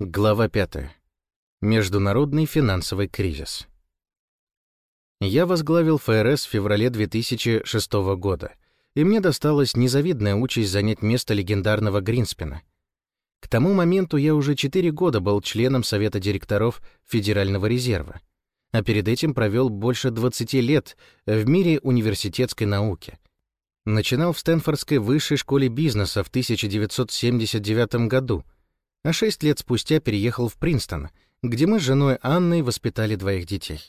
Глава 5. Международный финансовый кризис. Я возглавил ФРС в феврале 2006 года, и мне досталась незавидная участь занять место легендарного Гринспена. К тому моменту я уже 4 года был членом Совета директоров Федерального резерва, а перед этим провел больше 20 лет в мире университетской науки. Начинал в Стэнфордской высшей школе бизнеса в 1979 году — а шесть лет спустя переехал в Принстон, где мы с женой Анной воспитали двоих детей.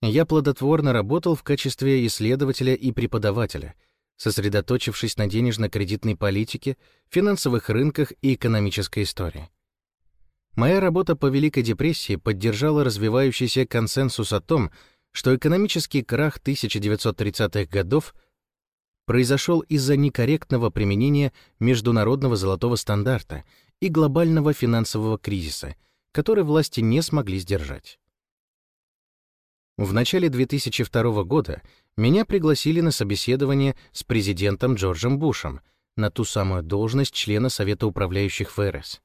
Я плодотворно работал в качестве исследователя и преподавателя, сосредоточившись на денежно-кредитной политике, финансовых рынках и экономической истории. Моя работа по Великой депрессии поддержала развивающийся консенсус о том, что экономический крах 1930-х годов произошел из-за некорректного применения международного золотого стандарта и глобального финансового кризиса, который власти не смогли сдержать. В начале 2002 года меня пригласили на собеседование с президентом Джорджем Бушем на ту самую должность члена Совета управляющих ФРС.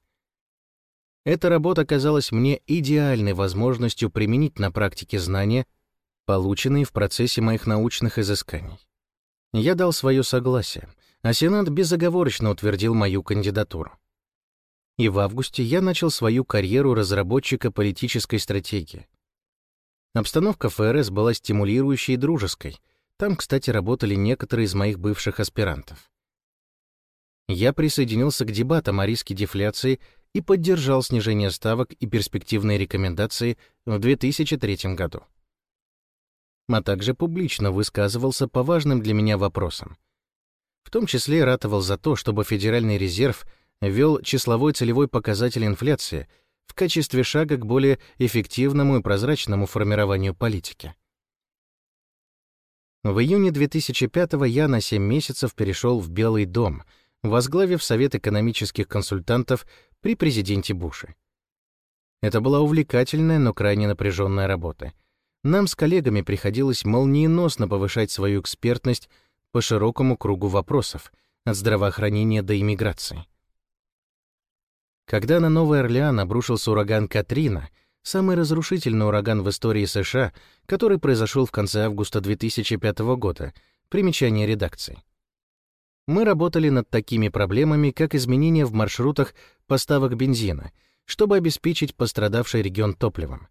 Эта работа казалась мне идеальной возможностью применить на практике знания, полученные в процессе моих научных изысканий. Я дал свое согласие, а Сенат безоговорочно утвердил мою кандидатуру и в августе я начал свою карьеру разработчика политической стратегии. Обстановка ФРС была стимулирующей и дружеской. Там, кстати, работали некоторые из моих бывших аспирантов. Я присоединился к дебатам о риске дефляции и поддержал снижение ставок и перспективные рекомендации в 2003 году. А также публично высказывался по важным для меня вопросам. В том числе ратовал за то, чтобы Федеральный резерв — ввел числовой целевой показатель инфляции в качестве шага к более эффективному и прозрачному формированию политики. В июне 2005 я на 7 месяцев перешел в Белый дом, возглавив Совет экономических консультантов при президенте Буше. Это была увлекательная, но крайне напряженная работа. Нам с коллегами приходилось молниеносно повышать свою экспертность по широкому кругу вопросов, от здравоохранения до иммиграции. Когда на Новый Орлеан обрушился ураган Катрина, самый разрушительный ураган в истории США, который произошел в конце августа 2005 года, примечание редакции. Мы работали над такими проблемами, как изменения в маршрутах поставок бензина, чтобы обеспечить пострадавший регион топливом.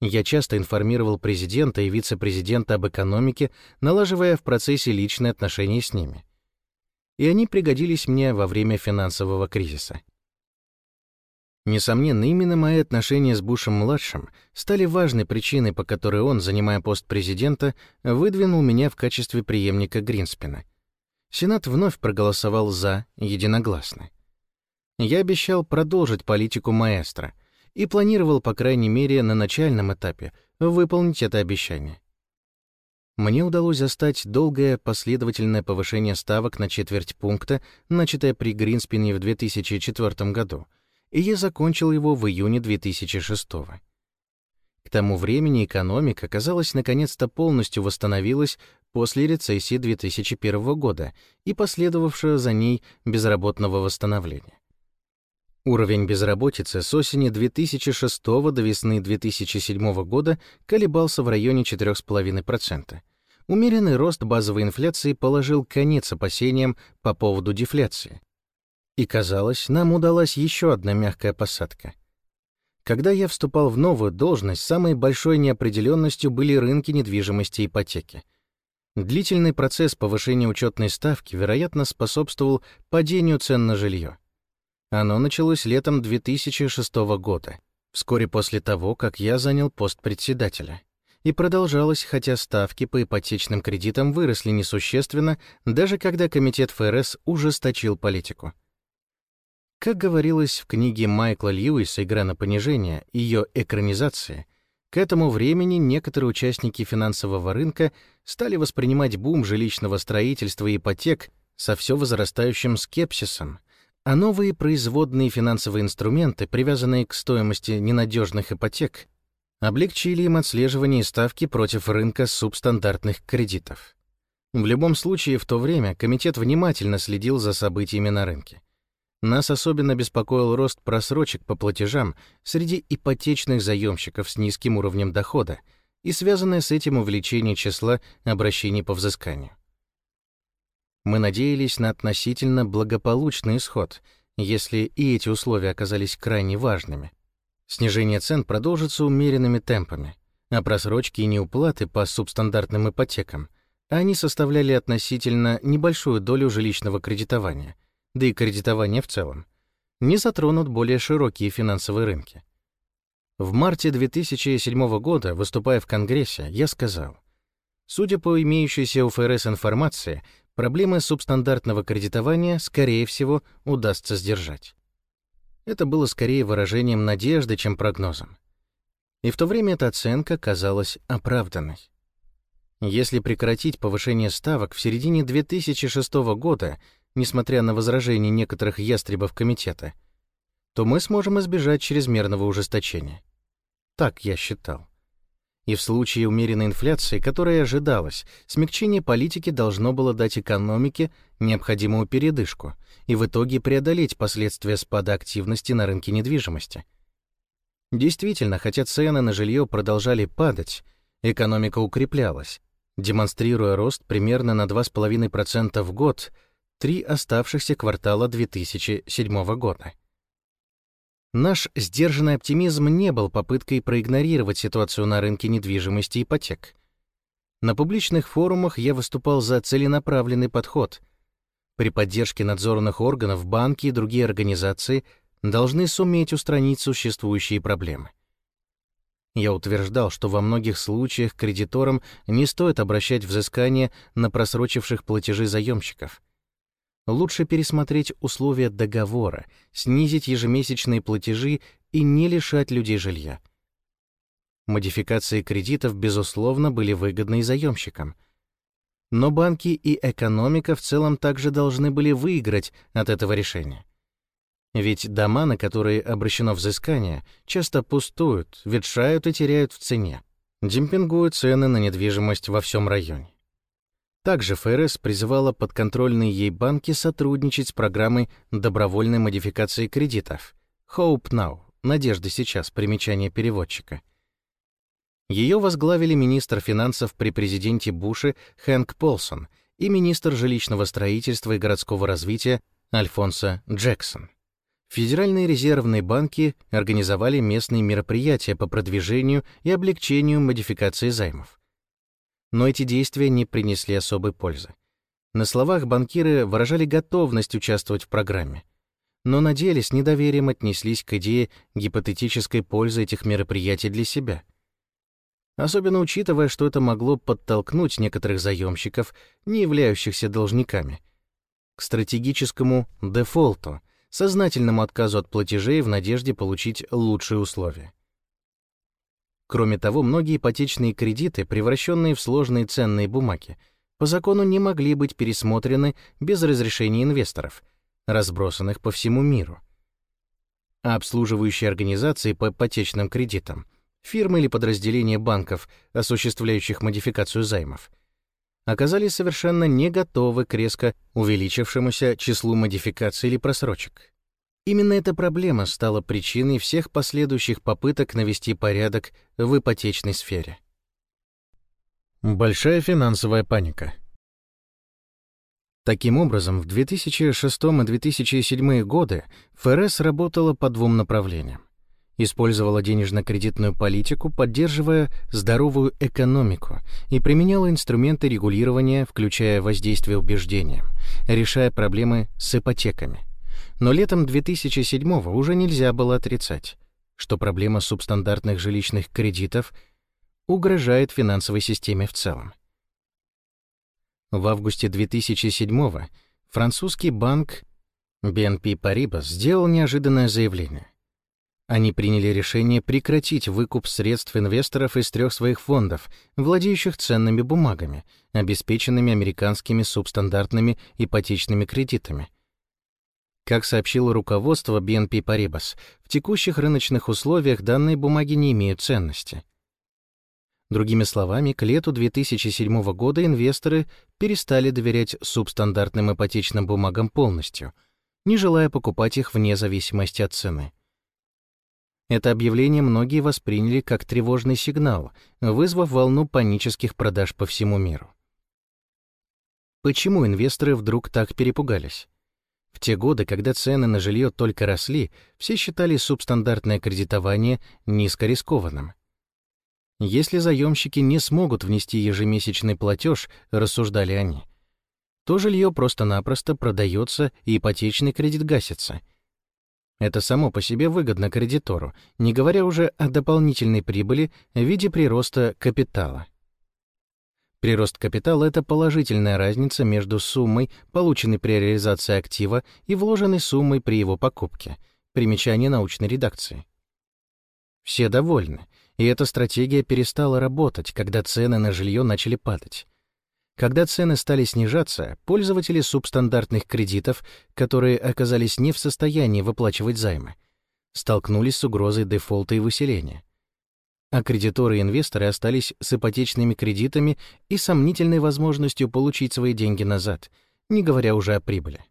Я часто информировал президента и вице-президента об экономике, налаживая в процессе личные отношения с ними. И они пригодились мне во время финансового кризиса. Несомненно, именно мои отношения с Бушем-младшим стали важной причиной, по которой он, занимая пост президента, выдвинул меня в качестве преемника Гринспена. Сенат вновь проголосовал «за» единогласно. Я обещал продолжить политику маэстро и планировал, по крайней мере, на начальном этапе, выполнить это обещание. Мне удалось застать долгое последовательное повышение ставок на четверть пункта, начатое при Гринспене в 2004 году — и я закончил его в июне 2006 -го. К тому времени экономика, казалось, наконец-то полностью восстановилась после рецессии 2001 года и последовавшего за ней безработного восстановления. Уровень безработицы с осени 2006 до весны 2007 года колебался в районе 4,5%. Умеренный рост базовой инфляции положил конец опасениям по поводу дефляции. И казалось, нам удалась еще одна мягкая посадка. Когда я вступал в новую должность, самой большой неопределенностью были рынки недвижимости и ипотеки. Длительный процесс повышения учетной ставки, вероятно, способствовал падению цен на жилье. Оно началось летом 2006 года, вскоре после того, как я занял пост председателя. И продолжалось, хотя ставки по ипотечным кредитам выросли несущественно, даже когда Комитет ФРС ужесточил политику. Как говорилось в книге Майкла Льюиса «Игра на понижение», ее экранизация, к этому времени некоторые участники финансового рынка стали воспринимать бум жилищного строительства и ипотек со все возрастающим скепсисом, а новые производные финансовые инструменты, привязанные к стоимости ненадежных ипотек, облегчили им отслеживание ставки против рынка субстандартных кредитов. В любом случае, в то время комитет внимательно следил за событиями на рынке. Нас особенно беспокоил рост просрочек по платежам среди ипотечных заемщиков с низким уровнем дохода и связанное с этим увеличение числа обращений по взысканию. Мы надеялись на относительно благополучный исход, если и эти условия оказались крайне важными. Снижение цен продолжится умеренными темпами, а просрочки и неуплаты по субстандартным ипотекам, они составляли относительно небольшую долю жилищного кредитования — да и кредитование в целом, не затронут более широкие финансовые рынки. В марте 2007 года, выступая в Конгрессе, я сказал, судя по имеющейся у ФРС информации, проблемы субстандартного кредитования, скорее всего, удастся сдержать. Это было скорее выражением надежды, чем прогнозом. И в то время эта оценка казалась оправданной. Если прекратить повышение ставок в середине 2006 года несмотря на возражения некоторых ястребов комитета, то мы сможем избежать чрезмерного ужесточения. Так я считал. И в случае умеренной инфляции, которая ожидалась, смягчение политики должно было дать экономике необходимую передышку и в итоге преодолеть последствия спада активности на рынке недвижимости. Действительно, хотя цены на жилье продолжали падать, экономика укреплялась, демонстрируя рост примерно на 2,5% в год – три оставшихся квартала 2007 года. Наш сдержанный оптимизм не был попыткой проигнорировать ситуацию на рынке недвижимости ипотек. На публичных форумах я выступал за целенаправленный подход. При поддержке надзорных органов банки и другие организации должны суметь устранить существующие проблемы. Я утверждал, что во многих случаях кредиторам не стоит обращать взыскание на просрочивших платежи заемщиков — лучше пересмотреть условия договора, снизить ежемесячные платежи и не лишать людей жилья. Модификации кредитов, безусловно, были выгодны и заемщикам. Но банки и экономика в целом также должны были выиграть от этого решения. Ведь дома, на которые обращено взыскание, часто пустуют, ветшают и теряют в цене, демпингуют цены на недвижимость во всем районе. Также ФРС призывала подконтрольные ей банки сотрудничать с программой добровольной модификации кредитов Hope Now, Надежда сейчас, примечание переводчика. Ее возглавили министр финансов при президенте Буше Хэнк Полсон и министр жилищного строительства и городского развития Альфонсо Джексон. Федеральные резервные банки организовали местные мероприятия по продвижению и облегчению модификации займов. Но эти действия не принесли особой пользы. На словах банкиры выражали готовность участвовать в программе, но на деле с недоверием отнеслись к идее гипотетической пользы этих мероприятий для себя. Особенно учитывая, что это могло подтолкнуть некоторых заемщиков, не являющихся должниками, к стратегическому дефолту, сознательному отказу от платежей в надежде получить лучшие условия. Кроме того, многие ипотечные кредиты, превращенные в сложные ценные бумаги, по закону не могли быть пересмотрены без разрешения инвесторов, разбросанных по всему миру. А обслуживающие организации по ипотечным кредитам, фирмы или подразделения банков, осуществляющих модификацию займов, оказались совершенно не готовы к резко увеличившемуся числу модификаций или просрочек. Именно эта проблема стала причиной всех последующих попыток навести порядок в ипотечной сфере. Большая финансовая паника. Таким образом, в 2006 и 2007 годы ФРС работала по двум направлениям. Использовала денежно-кредитную политику, поддерживая здоровую экономику, и применяла инструменты регулирования, включая воздействие убеждениям, решая проблемы с ипотеками. Но летом 2007 уже нельзя было отрицать, что проблема субстандартных жилищных кредитов угрожает финансовой системе в целом. В августе 2007 французский банк BNP Paribas сделал неожиданное заявление. Они приняли решение прекратить выкуп средств инвесторов из трех своих фондов, владеющих ценными бумагами, обеспеченными американскими субстандартными ипотечными кредитами, как сообщило руководство BNP Paribas, в текущих рыночных условиях данные бумаги не имеют ценности. Другими словами, к лету 2007 года инвесторы перестали доверять субстандартным ипотечным бумагам полностью, не желая покупать их вне зависимости от цены. Это объявление многие восприняли как тревожный сигнал, вызвав волну панических продаж по всему миру. Почему инвесторы вдруг так перепугались? В те годы, когда цены на жилье только росли, все считали субстандартное кредитование низкорискованным. Если заемщики не смогут внести ежемесячный платеж, рассуждали они, то жилье просто-напросто продается и ипотечный кредит гасится. Это само по себе выгодно кредитору, не говоря уже о дополнительной прибыли в виде прироста капитала. Прирост капитала — это положительная разница между суммой, полученной при реализации актива, и вложенной суммой при его покупке. Примечание научной редакции. Все довольны, и эта стратегия перестала работать, когда цены на жилье начали падать. Когда цены стали снижаться, пользователи субстандартных кредитов, которые оказались не в состоянии выплачивать займы, столкнулись с угрозой дефолта и выселения а кредиторы и инвесторы остались с ипотечными кредитами и сомнительной возможностью получить свои деньги назад, не говоря уже о прибыли.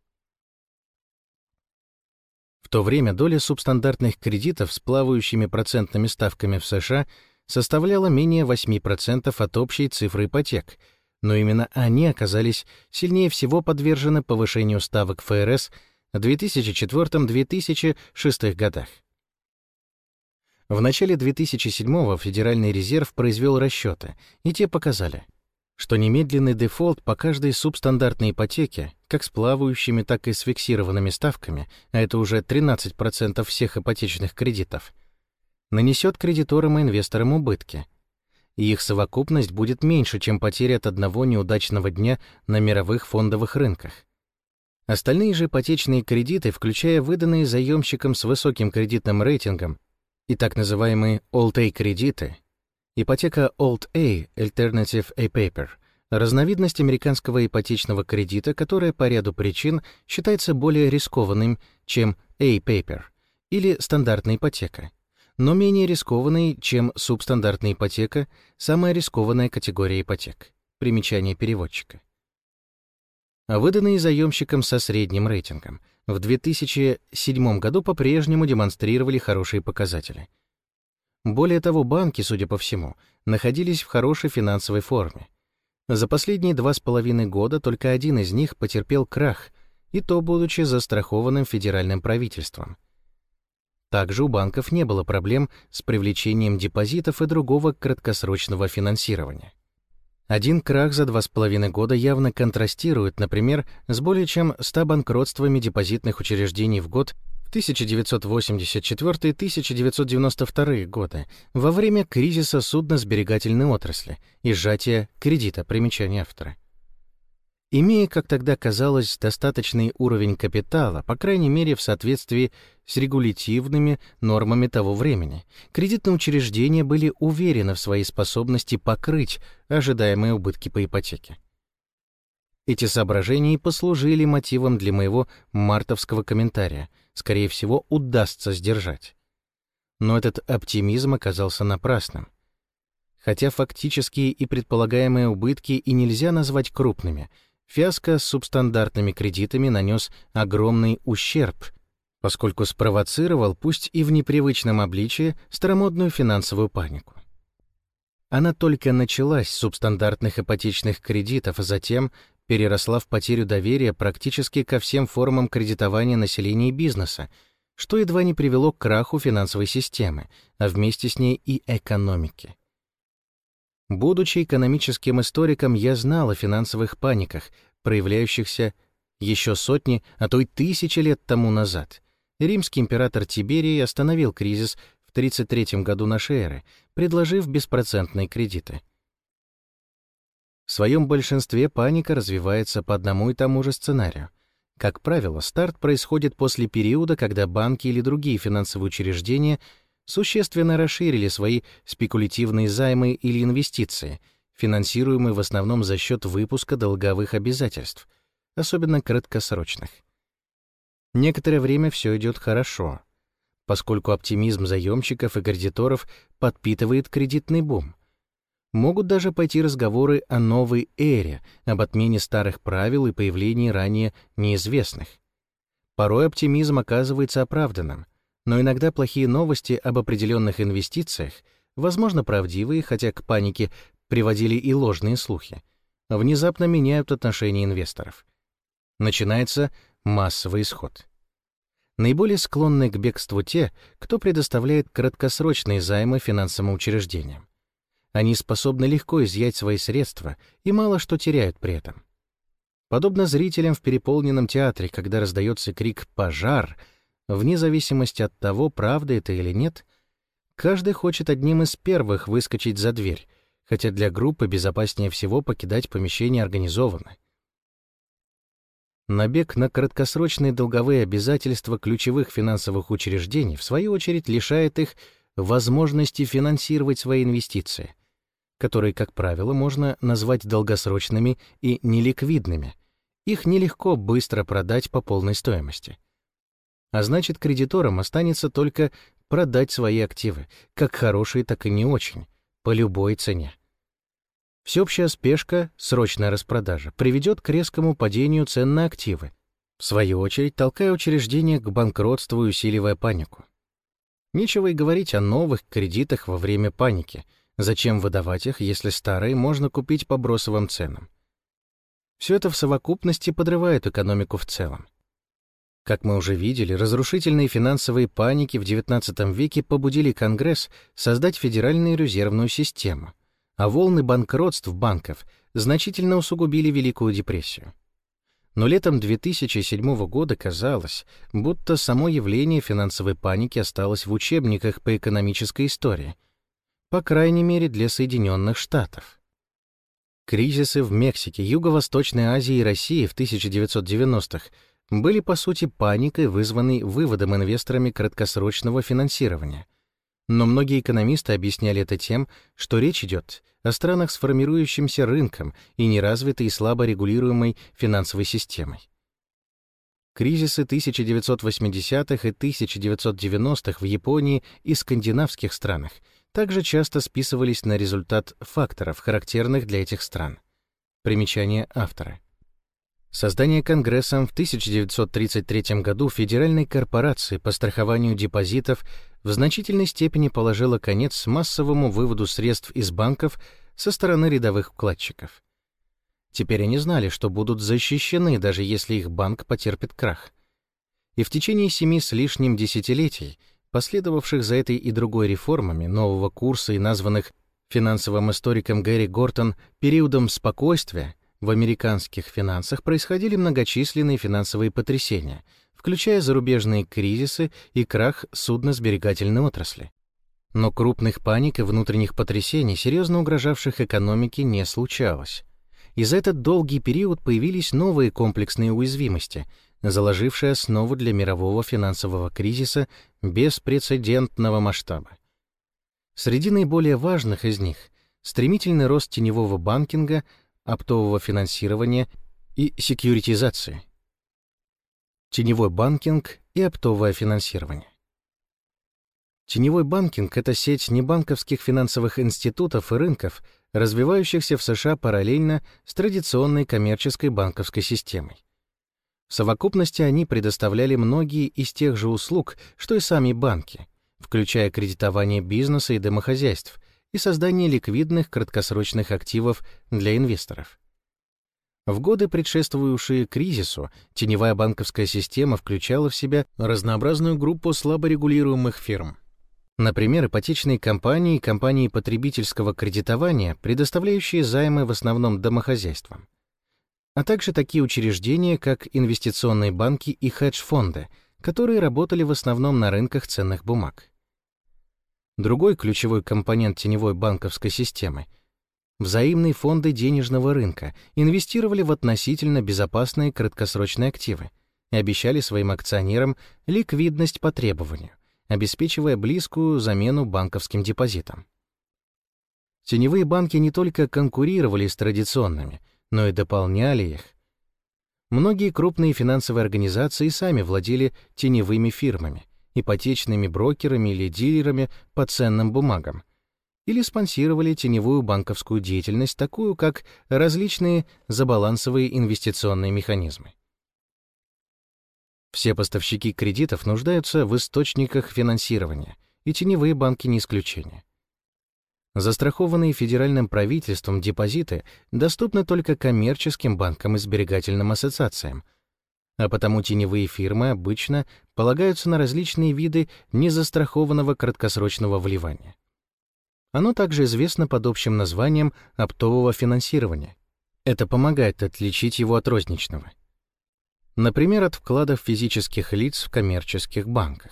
В то время доля субстандартных кредитов с плавающими процентными ставками в США составляла менее 8% от общей цифры ипотек, но именно они оказались сильнее всего подвержены повышению ставок ФРС в 2004-2006 годах. В начале 2007-го Федеральный резерв произвел расчеты, и те показали, что немедленный дефолт по каждой субстандартной ипотеке, как с плавающими, так и с фиксированными ставками, а это уже 13% всех ипотечных кредитов, нанесет кредиторам и инвесторам убытки, и их совокупность будет меньше, чем потеря от одного неудачного дня на мировых фондовых рынках. Остальные же ипотечные кредиты, включая выданные заемщикам с высоким кредитным рейтингом, и так называемые Alt-A кредиты, ипотека Alt-A Alternative A Paper, разновидность американского ипотечного кредита, которая по ряду причин считается более рискованным, чем A Paper или стандартная ипотека, но менее рискованной, чем субстандартная ипотека, самая рискованная категория ипотек. Примечание переводчика. Выданные заемщикам со средним рейтингом — в 2007 году по-прежнему демонстрировали хорошие показатели. Более того, банки, судя по всему, находились в хорошей финансовой форме. За последние два с половиной года только один из них потерпел крах, и то будучи застрахованным федеральным правительством. Также у банков не было проблем с привлечением депозитов и другого краткосрочного финансирования. Один крах за два с половиной года явно контрастирует, например, с более чем 100 банкротствами депозитных учреждений в год в 1984-1992 годы во время кризиса судно-сберегательной отрасли и сжатия кредита, примечания автора. Имея, как тогда казалось, достаточный уровень капитала, по крайней мере в соответствии с регулятивными нормами того времени, кредитные учреждения были уверены в своей способности покрыть ожидаемые убытки по ипотеке. Эти соображения и послужили мотивом для моего мартовского комментария. Скорее всего, удастся сдержать. Но этот оптимизм оказался напрасным. Хотя фактические и предполагаемые убытки и нельзя назвать крупными — Фиаско с субстандартными кредитами нанес огромный ущерб, поскольку спровоцировал, пусть и в непривычном обличии, старомодную финансовую панику. Она только началась с субстандартных ипотечных кредитов, а затем переросла в потерю доверия практически ко всем формам кредитования населения и бизнеса, что едва не привело к краху финансовой системы, а вместе с ней и экономики. Будучи экономическим историком, я знал о финансовых паниках, проявляющихся еще сотни, а то и тысячи лет тому назад. Римский император Тиберий остановил кризис в 33 году нашей эры, предложив беспроцентные кредиты. В своем большинстве паника развивается по одному и тому же сценарию. Как правило, старт происходит после периода, когда банки или другие финансовые учреждения – существенно расширили свои спекулятивные займы или инвестиции, финансируемые в основном за счет выпуска долговых обязательств, особенно краткосрочных. Некоторое время все идет хорошо, поскольку оптимизм заемщиков и кредиторов подпитывает кредитный бум. Могут даже пойти разговоры о новой эре, об отмене старых правил и появлении ранее неизвестных. Порой оптимизм оказывается оправданным, но иногда плохие новости об определенных инвестициях, возможно, правдивые, хотя к панике приводили и ложные слухи, внезапно меняют отношение инвесторов. Начинается массовый исход. Наиболее склонны к бегству те, кто предоставляет краткосрочные займы финансовым учреждениям. Они способны легко изъять свои средства и мало что теряют при этом. Подобно зрителям в переполненном театре, когда раздается крик «пожар», вне зависимости от того, правда это или нет, каждый хочет одним из первых выскочить за дверь, хотя для группы безопаснее всего покидать помещение организованно. Набег на краткосрочные долговые обязательства ключевых финансовых учреждений, в свою очередь, лишает их возможности финансировать свои инвестиции — которые, как правило, можно назвать долгосрочными и неликвидными. Их нелегко быстро продать по полной стоимости. А значит, кредиторам останется только продать свои активы, как хорошие, так и не очень, по любой цене. Всеобщая спешка, срочная распродажа, приведет к резкому падению цен на активы, в свою очередь толкая учреждения к банкротству и усиливая панику. Нечего и говорить о новых кредитах во время паники — Зачем выдавать их, если старые можно купить по бросовым ценам? Все это в совокупности подрывает экономику в целом. Как мы уже видели, разрушительные финансовые паники в XIX веке побудили Конгресс создать Федеральную резервную систему, а волны банкротств банков значительно усугубили Великую депрессию. Но летом 2007 года казалось, будто само явление финансовой паники осталось в учебниках по экономической истории — по крайней мере для Соединенных Штатов. Кризисы в Мексике, Юго-Восточной Азии и России в 1990-х были по сути паникой, вызванной выводом инвесторами краткосрочного финансирования. Но многие экономисты объясняли это тем, что речь идет о странах с формирующимся рынком и неразвитой и слабо регулируемой финансовой системой. Кризисы 1980-х и 1990-х в Японии и скандинавских странах — также часто списывались на результат факторов, характерных для этих стран. Примечание автора. Создание Конгрессом в 1933 году Федеральной корпорации по страхованию депозитов в значительной степени положило конец массовому выводу средств из банков со стороны рядовых вкладчиков. Теперь они знали, что будут защищены, даже если их банк потерпит крах. И в течение семи с лишним десятилетий последовавших за этой и другой реформами нового курса и названных финансовым историком Гэри Гортон периодом спокойствия, в американских финансах происходили многочисленные финансовые потрясения, включая зарубежные кризисы и крах судносберегательной отрасли. Но крупных паник и внутренних потрясений, серьезно угрожавших экономике, не случалось. И за этот долгий период появились новые комплексные уязвимости, заложившие основу для мирового финансового кризиса беспрецедентного масштаба. Среди наиболее важных из них — стремительный рост теневого банкинга, оптового финансирования и секьюритизации. Теневой банкинг и оптовое финансирование. Теневой банкинг — это сеть небанковских финансовых институтов и рынков, развивающихся в США параллельно с традиционной коммерческой банковской системой. В совокупности они предоставляли многие из тех же услуг, что и сами банки, включая кредитование бизнеса и домохозяйств и создание ликвидных краткосрочных активов для инвесторов. В годы, предшествующие кризису, теневая банковская система включала в себя разнообразную группу слаборегулируемых фирм. Например, ипотечные компании и компании потребительского кредитования, предоставляющие займы в основном домохозяйствам а также такие учреждения, как инвестиционные банки и хедж-фонды, которые работали в основном на рынках ценных бумаг. Другой ключевой компонент теневой банковской системы — взаимные фонды денежного рынка инвестировали в относительно безопасные краткосрочные активы и обещали своим акционерам ликвидность по требованию, обеспечивая близкую замену банковским депозитам. Теневые банки не только конкурировали с традиционными — но и дополняли их. Многие крупные финансовые организации сами владели теневыми фирмами, ипотечными брокерами или дилерами по ценным бумагам, или спонсировали теневую банковскую деятельность, такую как различные забалансовые инвестиционные механизмы. Все поставщики кредитов нуждаются в источниках финансирования, и теневые банки не исключение. Застрахованные федеральным правительством депозиты доступны только коммерческим банкам и сберегательным ассоциациям, а потому теневые фирмы обычно полагаются на различные виды незастрахованного краткосрочного вливания. Оно также известно под общим названием оптового финансирования. Это помогает отличить его от розничного. Например, от вкладов физических лиц в коммерческих банках.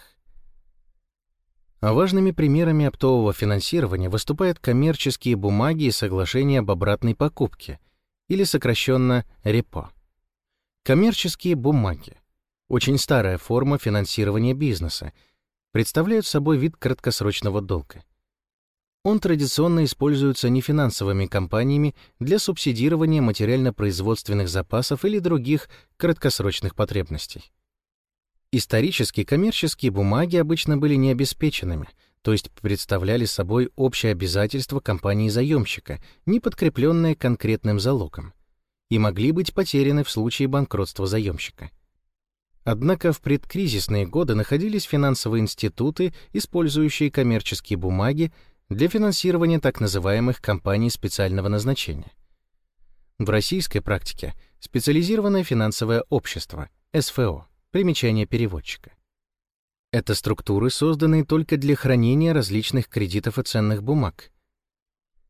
А важными примерами оптового финансирования выступают коммерческие бумаги и соглашения об обратной покупке, или сокращенно репо. Коммерческие бумаги — очень старая форма финансирования бизнеса, представляют собой вид краткосрочного долга. Он традиционно используется нефинансовыми компаниями для субсидирования материально-производственных запасов или других краткосрочных потребностей. Исторически коммерческие бумаги обычно были необеспеченными, то есть представляли собой общее обязательство компании-заемщика, не подкрепленное конкретным залогом, и могли быть потеряны в случае банкротства заемщика. Однако в предкризисные годы находились финансовые институты, использующие коммерческие бумаги для финансирования так называемых компаний специального назначения. В российской практике специализированное финансовое общество, СФО, Примечание переводчика. Это структуры, созданные только для хранения различных кредитов и ценных бумаг.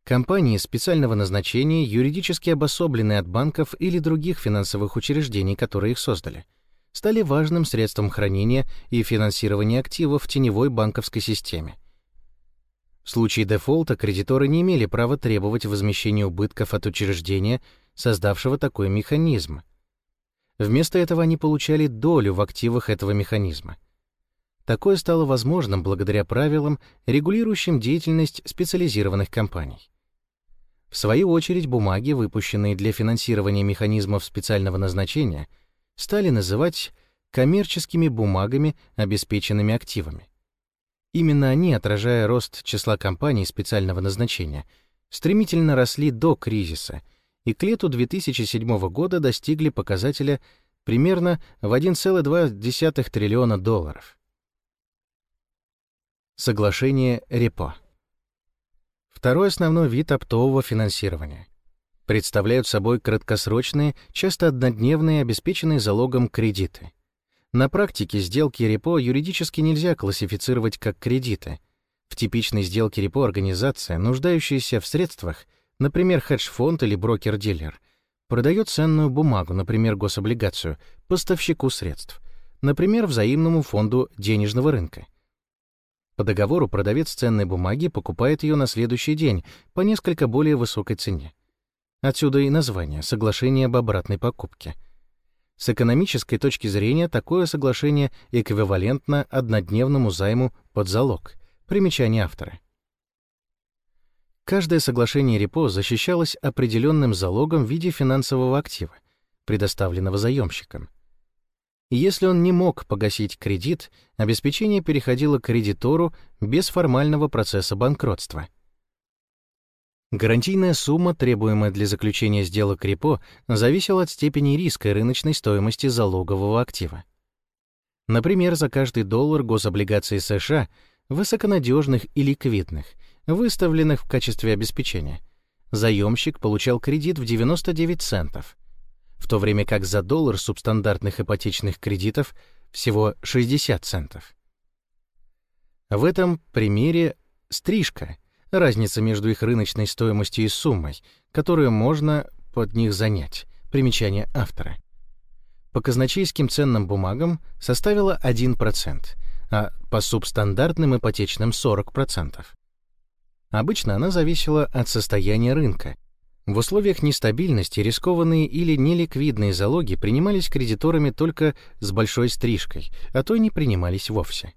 Компании специального назначения юридически обособленные от банков или других финансовых учреждений, которые их создали, стали важным средством хранения и финансирования активов в теневой банковской системе. В случае дефолта кредиторы не имели права требовать возмещения убытков от учреждения, создавшего такой механизм — Вместо этого они получали долю в активах этого механизма. Такое стало возможным благодаря правилам, регулирующим деятельность специализированных компаний. В свою очередь, бумаги, выпущенные для финансирования механизмов специального назначения, стали называть коммерческими бумагами, обеспеченными активами. Именно они, отражая рост числа компаний специального назначения, стремительно росли до кризиса — и к лету 2007 года достигли показателя примерно в 1,2 триллиона долларов. Соглашение РЕПО. Второй основной вид оптового финансирования. Представляют собой краткосрочные, часто однодневные, обеспеченные залогом кредиты. На практике сделки репо юридически нельзя классифицировать как кредиты. В типичной сделке репо организация, нуждающаяся в средствах, Например, хедж-фонд или брокер-дилер продает ценную бумагу, например, гособлигацию, поставщику средств, например, взаимному фонду денежного рынка. По договору продавец ценной бумаги покупает ее на следующий день по несколько более высокой цене. Отсюда и название «Соглашение об обратной покупке». С экономической точки зрения такое соглашение эквивалентно однодневному займу под залог. Примечание автора. Каждое соглашение репо защищалось определенным залогом в виде финансового актива, предоставленного заемщиком. Если он не мог погасить кредит, обеспечение переходило к кредитору без формального процесса банкротства. Гарантийная сумма, требуемая для заключения сделок репо, зависела от степени риска и рыночной стоимости залогового актива. Например, за каждый доллар гособлигаций США, высоконадежных и ликвидных — выставленных в качестве обеспечения. Заемщик получал кредит в 99 центов, в то время как за доллар субстандартных ипотечных кредитов всего 60 центов. В этом примере стрижка — разница между их рыночной стоимостью и суммой, которую можно под них занять, примечание автора. По казначейским ценным бумагам составила 1%, а по субстандартным ипотечным — 40%. Обычно она зависела от состояния рынка. В условиях нестабильности рискованные или неликвидные залоги принимались кредиторами только с большой стрижкой, а то и не принимались вовсе.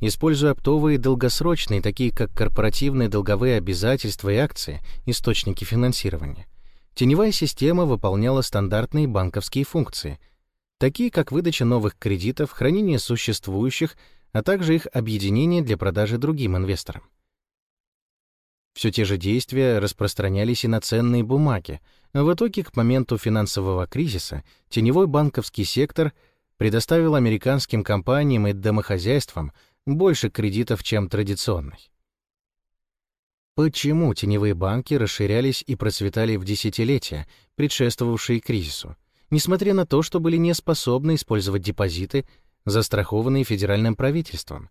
Используя оптовые долгосрочные, такие как корпоративные долговые обязательства и акции, источники финансирования, теневая система выполняла стандартные банковские функции, такие как выдача новых кредитов, хранение существующих, а также их объединение для продажи другим инвесторам. Все те же действия распространялись и на ценные бумаги. В итоге, к моменту финансового кризиса, теневой банковский сектор предоставил американским компаниям и домохозяйствам больше кредитов, чем традиционный. Почему теневые банки расширялись и процветали в десятилетия, предшествовавшие кризису, несмотря на то, что были не способны использовать депозиты, застрахованные федеральным правительством?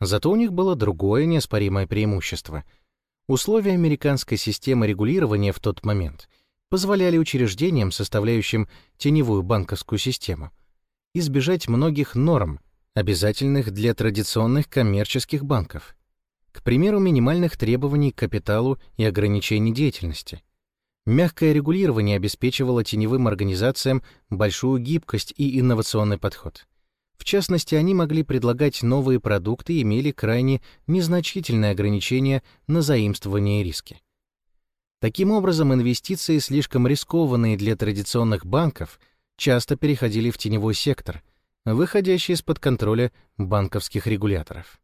Зато у них было другое неоспоримое преимущество. Условия американской системы регулирования в тот момент позволяли учреждениям, составляющим теневую банковскую систему, избежать многих норм, обязательных для традиционных коммерческих банков. К примеру, минимальных требований к капиталу и ограничений деятельности. Мягкое регулирование обеспечивало теневым организациям большую гибкость и инновационный подход. В частности, они могли предлагать новые продукты и имели крайне незначительные ограничения на заимствование риски. Таким образом, инвестиции, слишком рискованные для традиционных банков, часто переходили в теневой сектор, выходящий из-под контроля банковских регуляторов.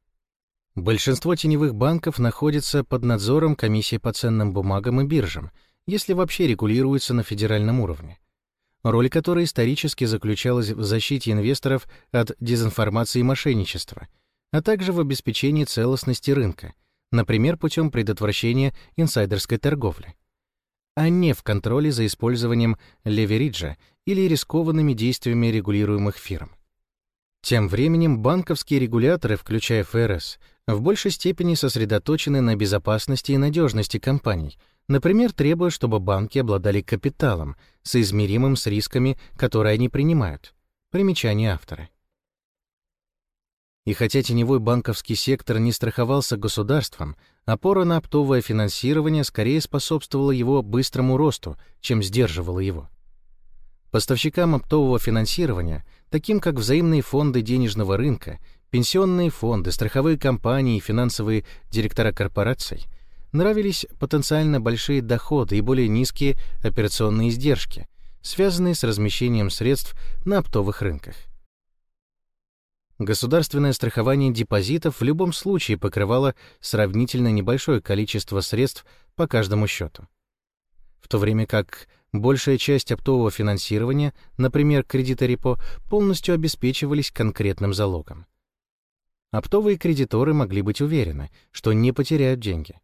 Большинство теневых банков находится под надзором Комиссии по ценным бумагам и биржам, если вообще регулируются на федеральном уровне роль которой исторически заключалась в защите инвесторов от дезинформации и мошенничества, а также в обеспечении целостности рынка, например, путем предотвращения инсайдерской торговли, а не в контроле за использованием левериджа или рискованными действиями регулируемых фирм. Тем временем банковские регуляторы, включая ФРС, в большей степени сосредоточены на безопасности и надежности компаний — Например, требуя, чтобы банки обладали капиталом, соизмеримым с рисками, которые они принимают. Примечание автора. И хотя теневой банковский сектор не страховался государством, опора на оптовое финансирование скорее способствовала его быстрому росту, чем сдерживала его. Поставщикам оптового финансирования, таким как взаимные фонды денежного рынка, пенсионные фонды, страховые компании и финансовые директора корпораций, нравились потенциально большие доходы и более низкие операционные издержки, связанные с размещением средств на оптовых рынках. Государственное страхование депозитов в любом случае покрывало сравнительно небольшое количество средств по каждому счету. В то время как большая часть оптового финансирования, например, кредиты репо, полностью обеспечивались конкретным залогом. Оптовые кредиторы могли быть уверены, что не потеряют деньги.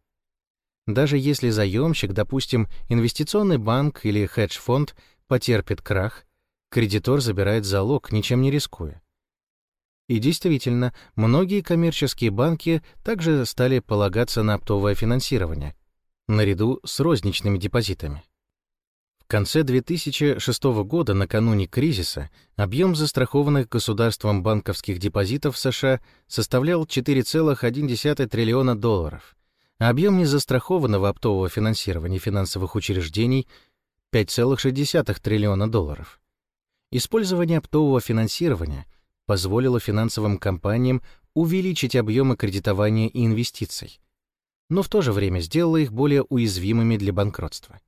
Даже если заемщик, допустим, инвестиционный банк или хедж-фонд, потерпит крах, кредитор забирает залог, ничем не рискуя. И действительно, многие коммерческие банки также стали полагаться на оптовое финансирование, наряду с розничными депозитами. В конце 2006 года, накануне кризиса, объем застрахованных государством банковских депозитов США составлял 4,1 триллиона долларов, Объем незастрахованного оптового финансирования финансовых учреждений — 5,6 триллиона долларов. Использование оптового финансирования позволило финансовым компаниям увеличить объемы кредитования и инвестиций, но в то же время сделало их более уязвимыми для банкротства.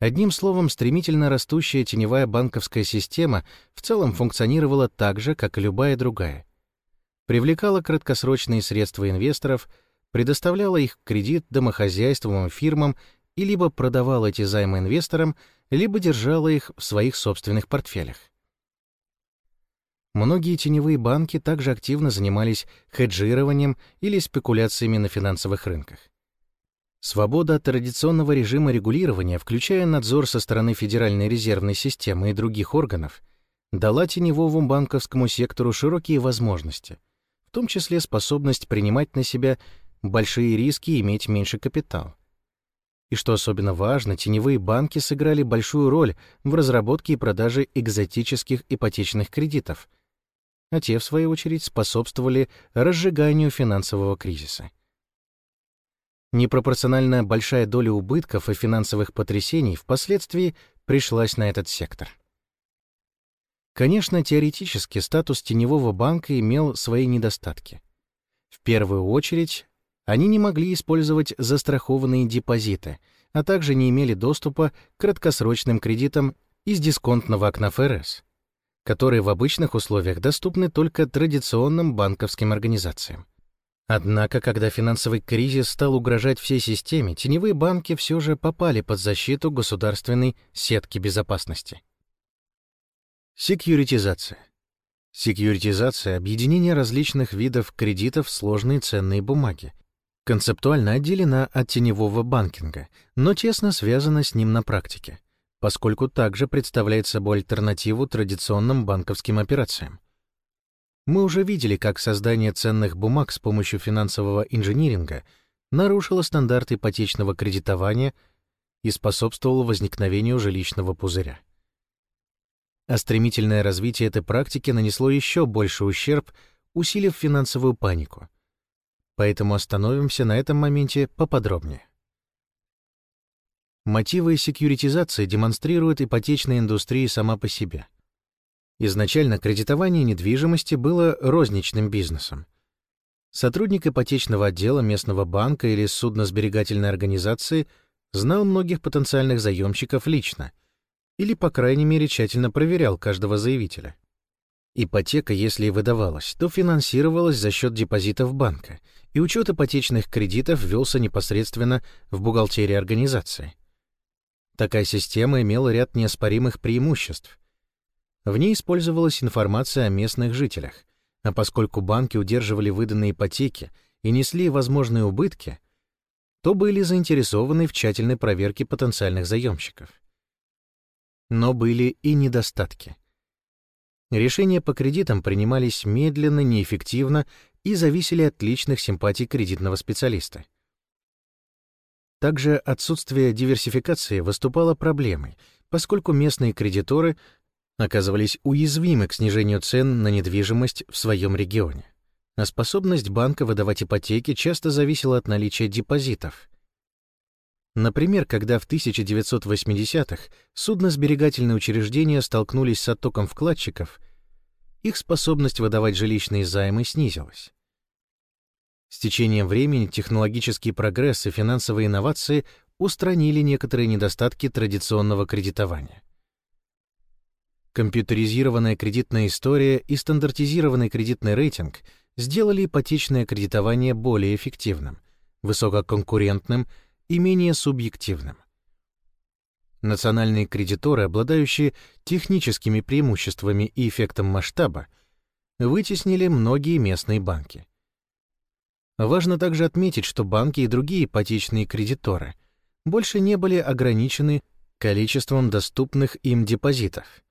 Одним словом, стремительно растущая теневая банковская система в целом функционировала так же, как и любая другая. Привлекала краткосрочные средства инвесторов — предоставляла их в кредит домохозяйствам и фирмам и либо продавала эти займы инвесторам, либо держала их в своих собственных портфелях. Многие теневые банки также активно занимались хеджированием или спекуляциями на финансовых рынках. Свобода от традиционного режима регулирования, включая надзор со стороны Федеральной резервной системы и других органов, дала теневому банковскому сектору широкие возможности, в том числе способность принимать на себя большие риски иметь меньше капитал. И что особенно важно, теневые банки сыграли большую роль в разработке и продаже экзотических ипотечных кредитов, а те, в свою очередь, способствовали разжиганию финансового кризиса. Непропорционально большая доля убытков и финансовых потрясений впоследствии пришлась на этот сектор. Конечно, теоретически статус теневого банка имел свои недостатки. В первую очередь, они не могли использовать застрахованные депозиты, а также не имели доступа к краткосрочным кредитам из дисконтного окна ФРС, которые в обычных условиях доступны только традиционным банковским организациям. Однако, когда финансовый кризис стал угрожать всей системе, теневые банки все же попали под защиту государственной сетки безопасности. Секьюритизация. Секьюритизация — объединение различных видов кредитов в сложные ценные бумаги. Концептуально отделена от теневого банкинга, но тесно связана с ним на практике, поскольку также представляет собой альтернативу традиционным банковским операциям. Мы уже видели, как создание ценных бумаг с помощью финансового инжиниринга нарушило стандарты ипотечного кредитования и способствовало возникновению жилищного пузыря. А стремительное развитие этой практики нанесло еще больше ущерб, усилив финансовую панику. Поэтому остановимся на этом моменте поподробнее. Мотивы секьюритизации демонстрирует ипотечная индустрия сама по себе. Изначально кредитование недвижимости было розничным бизнесом. Сотрудник ипотечного отдела местного банка или судно-сберегательной организации знал многих потенциальных заемщиков лично или, по крайней мере, тщательно проверял каждого заявителя. Ипотека, если и выдавалась, то финансировалась за счет депозитов банка, и учет ипотечных кредитов велся непосредственно в бухгалтерии организации. Такая система имела ряд неоспоримых преимуществ, в ней использовалась информация о местных жителях, а поскольку банки удерживали выданные ипотеки и несли возможные убытки, то были заинтересованы в тщательной проверке потенциальных заемщиков. Но были и недостатки. Решения по кредитам принимались медленно, неэффективно и зависели от личных симпатий кредитного специалиста. Также отсутствие диверсификации выступало проблемой, поскольку местные кредиторы оказывались уязвимы к снижению цен на недвижимость в своем регионе. А способность банка выдавать ипотеки часто зависела от наличия депозитов. Например, когда в 1980-х судно-сберегательные учреждения столкнулись с оттоком вкладчиков, их способность выдавать жилищные займы снизилась. С течением времени технологический прогресс и финансовые инновации устранили некоторые недостатки традиционного кредитования. Компьютеризированная кредитная история и стандартизированный кредитный рейтинг сделали ипотечное кредитование более эффективным, высококонкурентным и менее субъективным. Национальные кредиторы, обладающие техническими преимуществами и эффектом масштаба, вытеснили многие местные банки. Важно также отметить, что банки и другие ипотечные кредиторы больше не были ограничены количеством доступных им депозитов.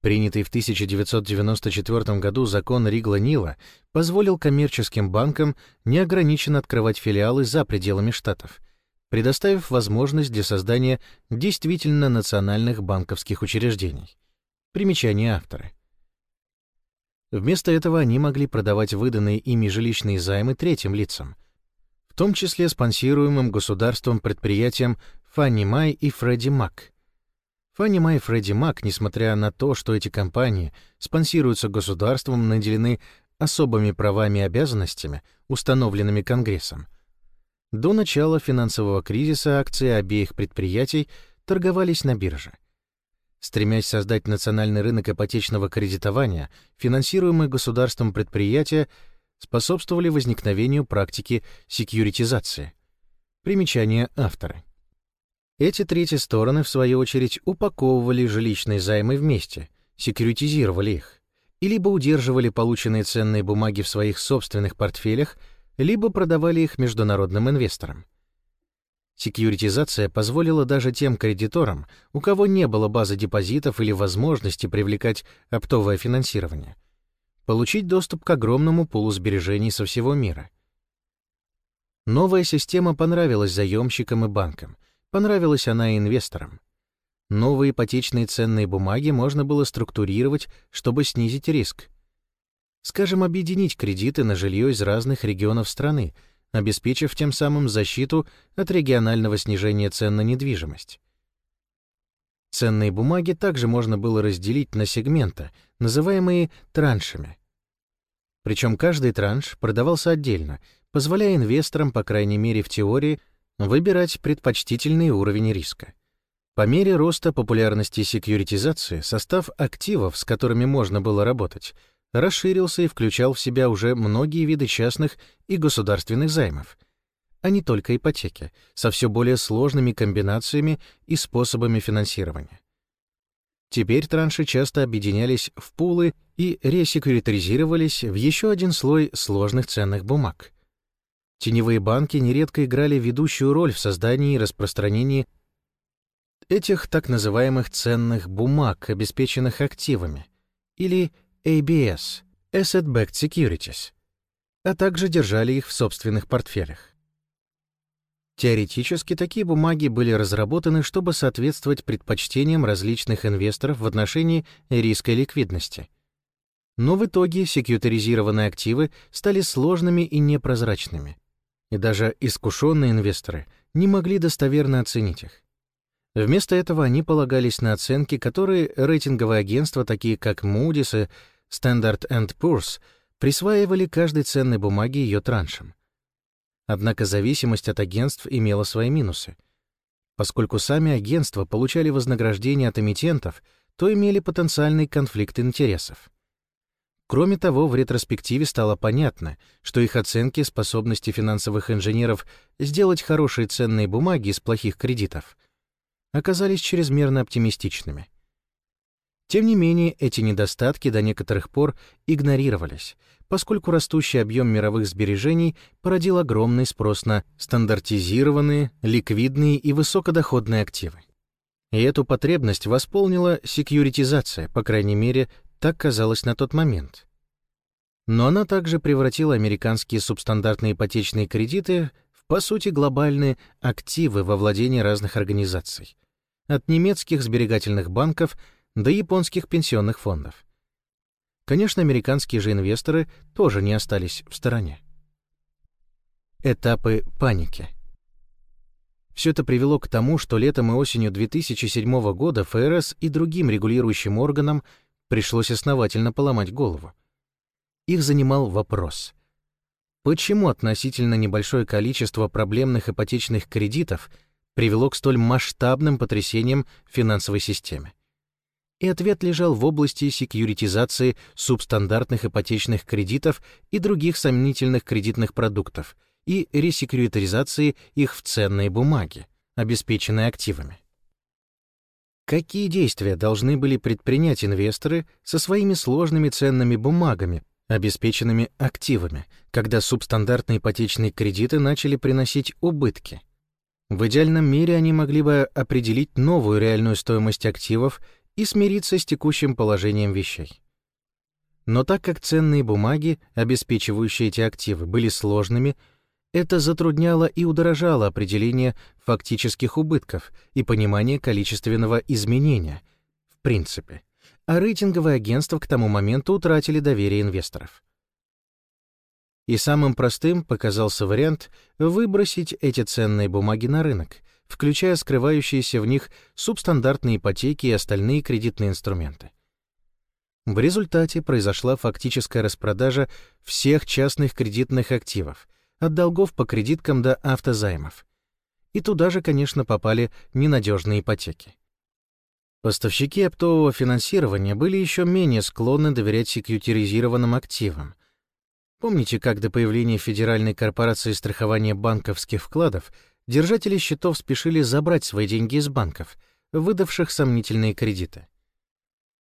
Принятый в 1994 году закон Ригла-Нила позволил коммерческим банкам неограниченно открывать филиалы за пределами штатов, предоставив возможность для создания действительно национальных банковских учреждений. Примечание автора. Вместо этого они могли продавать выданные ими жилищные займы третьим лицам, в том числе спонсируемым государством предприятиям Fannie Mae и Freddie Mac, Фанни Май и Фредди Мак, несмотря на то, что эти компании спонсируются государством, наделены особыми правами и обязанностями, установленными Конгрессом. До начала финансового кризиса акции обеих предприятий торговались на бирже. Стремясь создать национальный рынок ипотечного кредитования, финансируемые государством предприятия способствовали возникновению практики секьюритизации. Примечание автора. Эти третьи стороны, в свою очередь, упаковывали жилищные займы вместе, секьюритизировали их, и либо удерживали полученные ценные бумаги в своих собственных портфелях, либо продавали их международным инвесторам. Секьюритизация позволила даже тем кредиторам, у кого не было базы депозитов или возможности привлекать оптовое финансирование, получить доступ к огромному пулу сбережений со всего мира. Новая система понравилась заемщикам и банкам — Понравилась она и инвесторам. Новые ипотечные ценные бумаги можно было структурировать, чтобы снизить риск. Скажем, объединить кредиты на жилье из разных регионов страны, обеспечив тем самым защиту от регионального снижения цен на недвижимость. Ценные бумаги также можно было разделить на сегменты, называемые траншами. Причем каждый транш продавался отдельно, позволяя инвесторам, по крайней мере в теории, Выбирать предпочтительный уровень риска. По мере роста популярности секьюритизации состав активов, с которыми можно было работать, расширился и включал в себя уже многие виды частных и государственных займов, а не только ипотеки, со все более сложными комбинациями и способами финансирования. Теперь транши часто объединялись в пулы и ресекуритаризировались в еще один слой сложных ценных бумаг. Теневые банки нередко играли ведущую роль в создании и распространении этих так называемых ценных бумаг, обеспеченных активами, или ABS — Asset-Backed Securities, а также держали их в собственных портфелях. Теоретически такие бумаги были разработаны, чтобы соответствовать предпочтениям различных инвесторов в отношении риска ликвидности. Но в итоге секьютеризированные активы стали сложными и непрозрачными, и даже искушенные инвесторы не могли достоверно оценить их. Вместо этого они полагались на оценки, которые рейтинговые агентства, такие как Moody's и Standard Poor's, присваивали каждой ценной бумаге ее траншам. Однако зависимость от агентств имела свои минусы. Поскольку сами агентства получали вознаграждение от эмитентов, то имели потенциальный конфликт интересов. Кроме того, в ретроспективе стало понятно, что их оценки способности финансовых инженеров сделать хорошие ценные бумаги из плохих кредитов оказались чрезмерно оптимистичными. Тем не менее, эти недостатки до некоторых пор игнорировались, поскольку растущий объем мировых сбережений породил огромный спрос на стандартизированные, ликвидные и высокодоходные активы. И эту потребность восполнила секьюритизация, по крайней мере, так казалось на тот момент. Но она также превратила американские субстандартные ипотечные кредиты по сути, глобальные активы во владении разных организаций, от немецких сберегательных банков до японских пенсионных фондов. Конечно, американские же инвесторы тоже не остались в стороне. Этапы паники. Все это привело к тому, что летом и осенью 2007 года ФРС и другим регулирующим органам пришлось основательно поломать голову. Их занимал вопрос. Почему относительно небольшое количество проблемных ипотечных кредитов привело к столь масштабным потрясениям в финансовой системе? и ответ лежал в области секьюритизации субстандартных ипотечных кредитов и других сомнительных кредитных продуктов и ресекьюритизации их в ценные бумаги, обеспеченные активами. Какие действия должны были предпринять инвесторы со своими сложными ценными бумагами, обеспеченными активами, когда субстандартные ипотечные кредиты начали приносить убытки? В идеальном мире они могли бы определить новую реальную стоимость активов и смириться с текущим положением вещей. Но так как ценные бумаги, обеспечивающие эти активы, были сложными, это затрудняло и удорожало определение фактических убытков и понимание количественного изменения, в принципе, а рейтинговые агентства к тому моменту утратили доверие инвесторов. И самым простым показался вариант выбросить эти ценные бумаги на рынок — включая скрывающиеся в них субстандартные ипотеки и остальные кредитные инструменты. В результате произошла фактическая распродажа всех частных кредитных активов, от долгов по кредиткам до автозаймов. И туда же, конечно, попали ненадежные ипотеки. Поставщики оптового финансирования были еще менее склонны доверять секьютеризированным активам. Помните, как до появления Федеральной корпорации страхования банковских вкладов – Держатели счетов спешили забрать свои деньги из банков, выдавших сомнительные кредиты.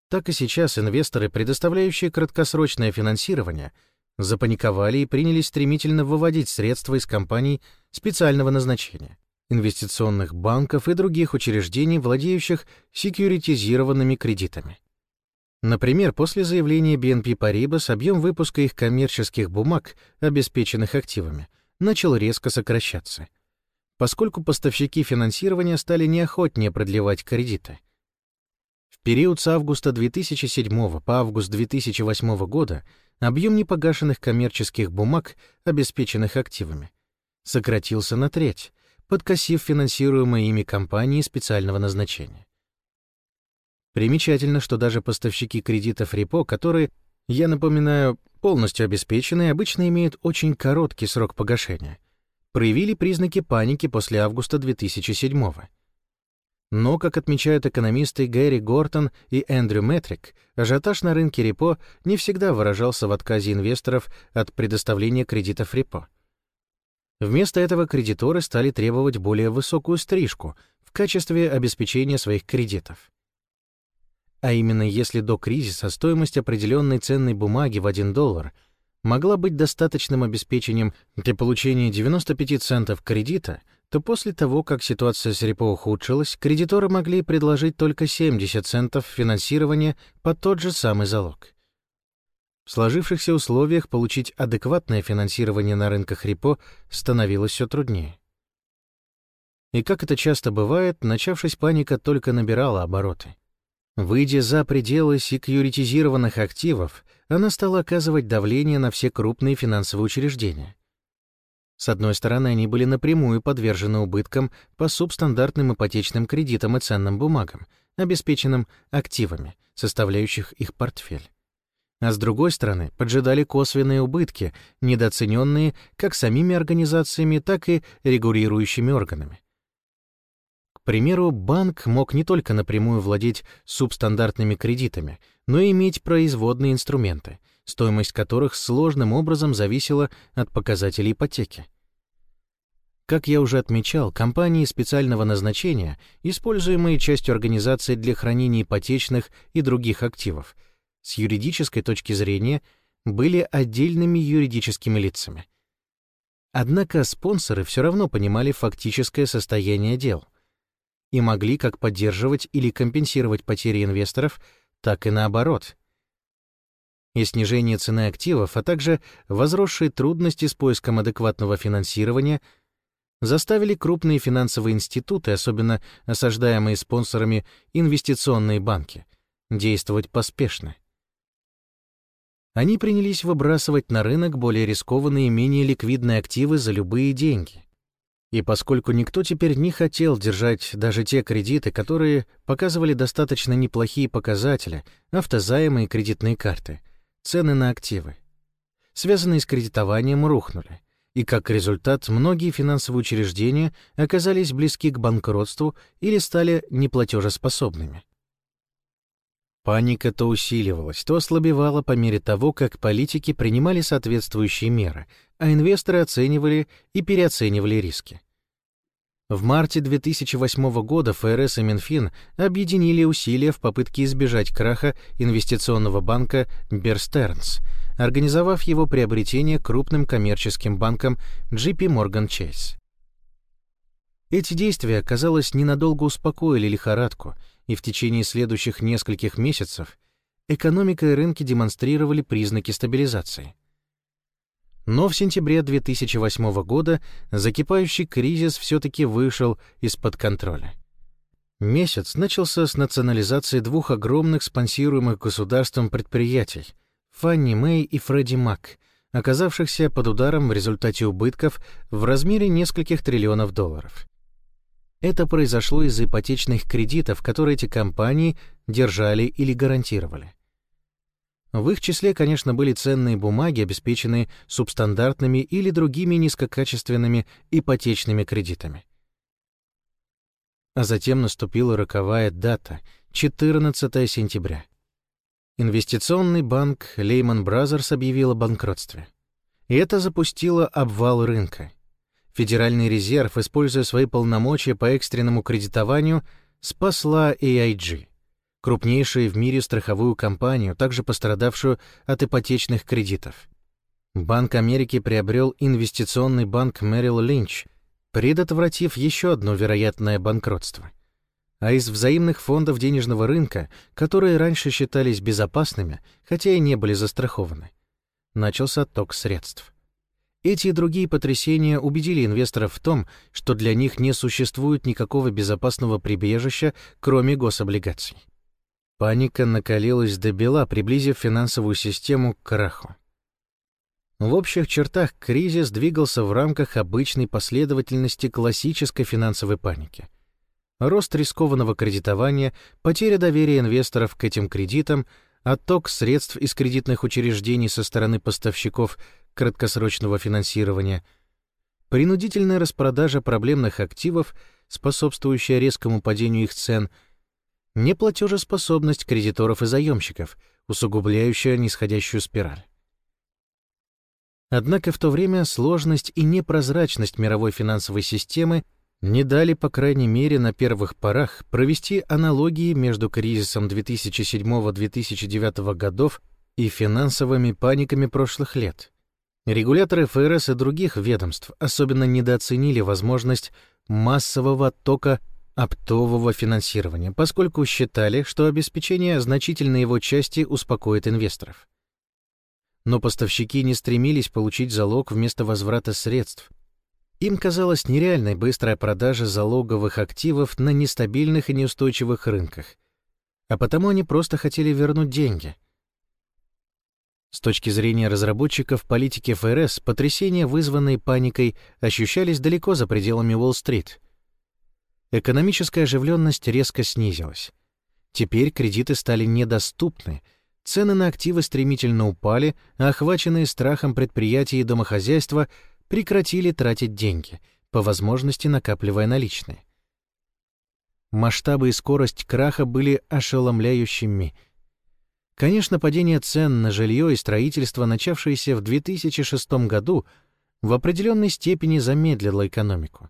Так и сейчас инвесторы, предоставляющие краткосрочное финансирование, запаниковали и принялись стремительно выводить средства из компаний специального назначения, инвестиционных банков и других учреждений, владеющих секьюритизированными кредитами. Например, после заявления BNP Paribas объем выпуска их коммерческих бумаг, обеспеченных активами, начал резко сокращаться — поскольку поставщики финансирования стали неохотнее продлевать кредиты. В период с августа 2007 по август 2008 года объем непогашенных коммерческих бумаг, обеспеченных активами, сократился на треть, подкосив финансируемые ими компании специального назначения. Примечательно, что даже поставщики кредитов репо, которые, я напоминаю, полностью обеспечены, обычно имеют очень короткий срок погашения — проявили признаки паники после августа 2007 -го. Но, как отмечают экономисты Гэри Гортон и Эндрю Метрик, ажиотаж на рынке репо не всегда выражался в отказе инвесторов от предоставления кредитов репо. Вместо этого кредиторы стали требовать более высокую стрижку в качестве обеспечения своих кредитов. а именно если до кризиса стоимость определенной ценной бумаги в 1 доллар могла быть достаточным обеспечением для получения 95 центов кредита, то после того, как ситуация с репо ухудшилась, кредиторы могли предложить только 70 центов финансирования под тот же самый залог. В сложившихся условиях получить адекватное финансирование на рынках репо становилось все труднее. И как это часто бывает, начавшись паника только набирала обороты. Выйдя за пределы секьюритизированных активов, она стала оказывать давление на все крупные финансовые учреждения. С одной стороны, они были напрямую подвержены убыткам по субстандартным ипотечным кредитам и ценным бумагам, обеспеченным активами, составляющих их портфель а с другой стороны поджидали косвенные убытки, недооцененные как самими организациями, так и регулирующими органами. К примеру, банк мог не только напрямую владеть субстандартными кредитами, но и иметь производные инструменты, стоимость которых сложным образом зависела от показателей ипотеки. Как я уже отмечал, компании специального назначения, используемые частью организации для хранения ипотечных и других активов — с юридической точки зрения были отдельными юридическими лицами. Однако спонсоры все равно понимали фактическое состояние дел и могли как поддерживать или компенсировать потери инвесторов, так и наоборот. И снижение цены активов, а также возросшие трудности с поиском адекватного финансирования заставили крупные финансовые институты, особенно осаждаемые спонсорами инвестиционные банки, действовать поспешно они принялись выбрасывать на рынок более рискованные и менее ликвидные активы за любые деньги. И поскольку никто теперь не хотел держать даже те кредиты, которые показывали достаточно неплохие показатели, автозаймы и кредитные карты, цены на активы, связанные с кредитованием, рухнули. И как результат, многие финансовые учреждения оказались близки к банкротству или стали неплатежеспособными. Паника то усиливалась, то ослабевала по мере того, как политики принимали соответствующие меры, а инвесторы оценивали и переоценивали риски. В марте 2008 года ФРС и Минфин объединили усилия в попытке избежать краха инвестиционного банка Stearns, организовав его приобретение крупным коммерческим банком JP Morgan Chase. Эти действия, казалось, ненадолго успокоили лихорадку, и в течение следующих нескольких месяцев экономика и рынки демонстрировали признаки стабилизации. Но в сентябре 2008 года закипающий кризис все-таки вышел из-под контроля. Месяц начался с национализации двух огромных спонсируемых государством предприятий — Фанни Мэй и Фредди Мак, оказавшихся под ударом в результате убытков в размере нескольких триллионов долларов. Это произошло из-за ипотечных кредитов, которые эти компании держали или гарантировали. В их числе, конечно, были ценные бумаги, обеспеченные субстандартными или другими низкокачественными ипотечными кредитами. А затем наступила роковая дата — 14 сентября. Инвестиционный банк Lehman Brothers объявил о банкротстве. И это запустило обвал рынка — Федеральный резерв, используя свои полномочия по экстренному кредитованию, спасла AIG, крупнейшую в мире страховую компанию, также пострадавшую от ипотечных кредитов. Банк Америки приобрел инвестиционный банк Merrill Lynch, предотвратив еще одно вероятное банкротство. А из взаимных фондов денежного рынка, которые раньше считались безопасными, хотя и не были застрахованы, начался отток средств. Эти и другие потрясения убедили инвесторов в том, что для них не существует никакого безопасного прибежища, кроме гособлигаций. Паника накалилась до бела, приблизив финансовую систему к краху. В общих чертах кризис двигался в рамках обычной последовательности классической финансовой паники. Рост рискованного кредитования, потеря доверия инвесторов к этим кредитам, отток средств из кредитных учреждений со стороны поставщиков краткосрочного финансирования, принудительная распродажа проблемных активов, способствующая резкому падению их цен, неплатежеспособность кредиторов и заемщиков, усугубляющая нисходящую спираль. Однако в то время сложность и непрозрачность мировой финансовой системы не дали, по крайней мере, на первых порах провести аналогии между кризисом 2007-2009 годов и финансовыми паниками прошлых лет. Регуляторы ФРС и других ведомств особенно недооценили возможность массового оттока оптового финансирования, поскольку считали, что обеспечение значительной его части успокоит инвесторов. Но поставщики не стремились получить залог вместо возврата средств. Им казалась нереальной быстрая продажа залоговых активов на нестабильных и неустойчивых рынках, а потому они просто хотели вернуть деньги. С точки зрения разработчиков политики ФРС, потрясения, вызванные паникой, ощущались далеко за пределами Уолл-стрит — Экономическая оживленность резко снизилась. Теперь кредиты стали недоступны, цены на активы стремительно упали, а охваченные страхом предприятия и домохозяйства прекратили тратить деньги, по возможности накапливая наличные. Масштабы и скорость краха были ошеломляющими. Конечно, падение цен на жилье и строительство, начавшееся в 2006 году, в определенной степени замедлило экономику.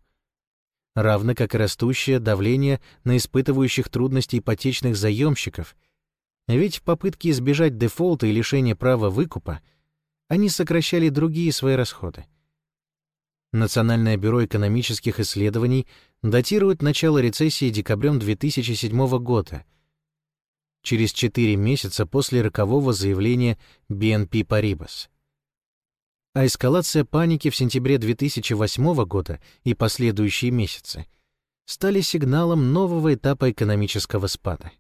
Равно как и растущее давление на испытывающих трудности ипотечных заемщиков, ведь в попытке избежать дефолта и лишения права выкупа они сокращали другие свои расходы. Национальное бюро экономических исследований датирует начало рецессии декабрем 2007 года, через 4 месяца после рокового заявления BNP Paribas а эскалация паники в сентябре 2008 года и последующие месяцы стали сигналом нового этапа экономического спада.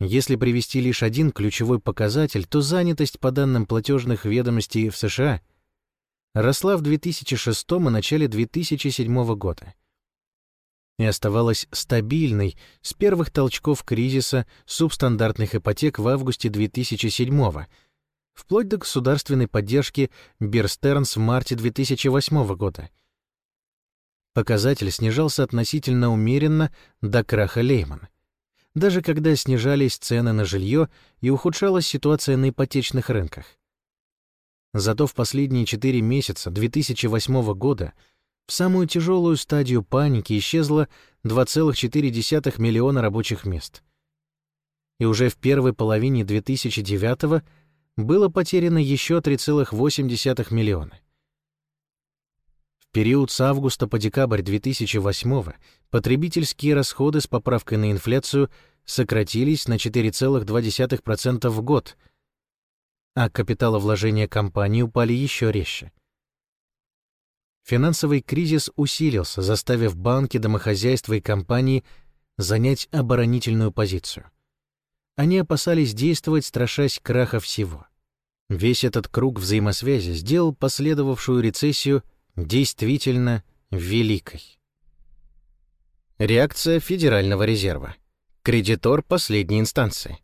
Если привести лишь один ключевой показатель, то занятость по данным платежных ведомостей в США росла в 2006 и начале 2007 года и оставалась стабильной с первых толчков кризиса субстандартных ипотек в августе 2007 года, вплоть до государственной поддержки Бирстернс в марте 2008 года. Показатель снижался относительно умеренно до краха Лейман. Даже когда снижались цены на жилье и ухудшалась ситуация на ипотечных рынках. Зато в последние 4 месяца 2008 года в самую тяжелую стадию паники исчезло 2,4 миллиона рабочих мест. И уже в первой половине 2009 года было потеряно еще 3,8 миллиона. В период с августа по декабрь 2008 потребительские расходы с поправкой на инфляцию сократились на 4,2% в год, а капиталовложения компании упали еще резче. Финансовый кризис усилился, заставив банки, домохозяйства и компании занять оборонительную позицию. Они опасались действовать, страшась краха всего. Весь этот круг взаимосвязи сделал последовавшую рецессию действительно великой. Реакция Федерального резерва. Кредитор последней инстанции.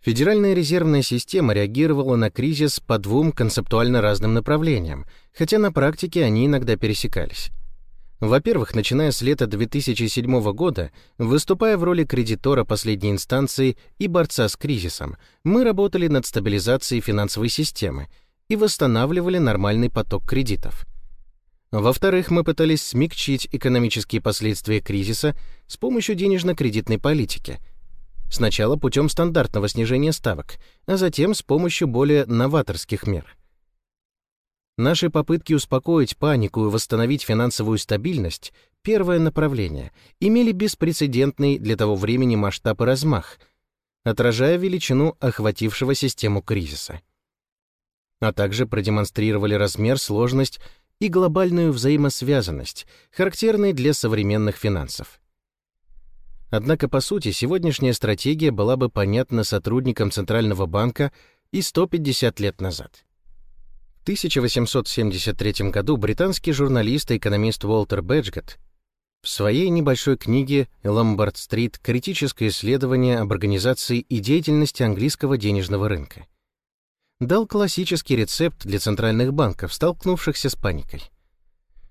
Федеральная резервная система реагировала на кризис по двум концептуально разным направлениям, хотя на практике они иногда пересекались. Во-первых, начиная с лета 2007 года, выступая в роли кредитора последней инстанции и борца с кризисом, мы работали над стабилизацией финансовой системы и восстанавливали нормальный поток кредитов. Во-вторых, мы пытались смягчить экономические последствия кризиса с помощью денежно-кредитной политики. Сначала путем стандартного снижения ставок, а затем с помощью более новаторских мер. Наши попытки успокоить панику и восстановить финансовую стабильность, первое направление, имели беспрецедентный для того времени масштаб и размах, отражая величину охватившего систему кризиса. А также продемонстрировали размер, сложность и глобальную взаимосвязанность, характерные для современных финансов. Однако, по сути, сегодняшняя стратегия была бы понятна сотрудникам Центрального банка и 150 лет назад. 1873 году британский журналист и экономист Уолтер Бэджгетт в своей небольшой книге «Ломбард-стрит. Критическое исследование об организации и деятельности английского денежного рынка» дал классический рецепт для центральных банков, столкнувшихся с паникой.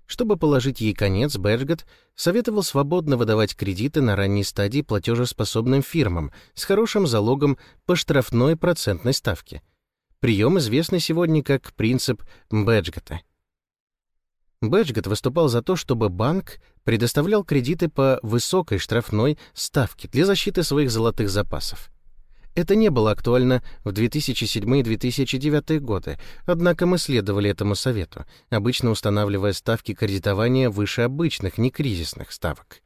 Чтобы положить ей конец, Бэджгетт советовал свободно выдавать кредиты на ранней стадии платежеспособным фирмам с хорошим залогом по штрафной процентной ставке – Прием известный сегодня как принцип Бэджгета. Бэджгет выступал за то, чтобы банк предоставлял кредиты по высокой штрафной ставке для защиты своих золотых запасов. Это не было актуально в 2007 и 2009 годы, однако мы следовали этому совету, обычно устанавливая ставки кредитования выше обычных, некризисных ставок.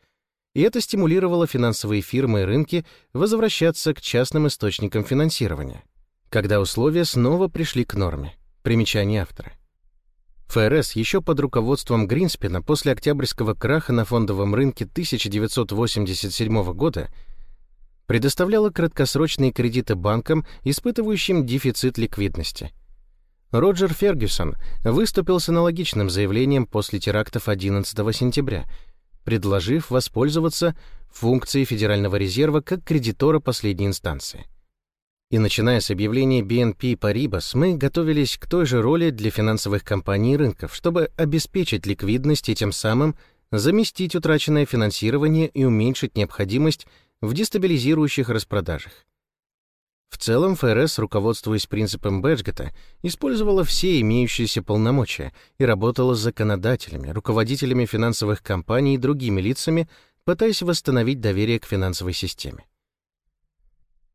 И это стимулировало финансовые фирмы и рынки возвращаться к частным источникам финансирования, когда условия снова пришли к норме. Примечание автора. ФРС еще под руководством Гринспена после октябрьского краха на фондовом рынке 1987 года предоставляла краткосрочные кредиты банкам, испытывающим дефицит ликвидности. Роджер Фергюсон выступил с аналогичным заявлением после терактов 11 сентября, предложив воспользоваться функцией Федерального резерва как кредитора последней инстанции. И начиная с объявления BNP Paribas, мы готовились к той же роли для финансовых компаний и рынков, чтобы обеспечить ликвидность и тем самым заместить утраченное финансирование и уменьшить необходимость в дестабилизирующих распродажах. В целом ФРС, руководствуясь принципом Бэджгета, использовала все имеющиеся полномочия и работала с законодателями, руководителями финансовых компаний и другими лицами, пытаясь восстановить доверие к финансовой системе.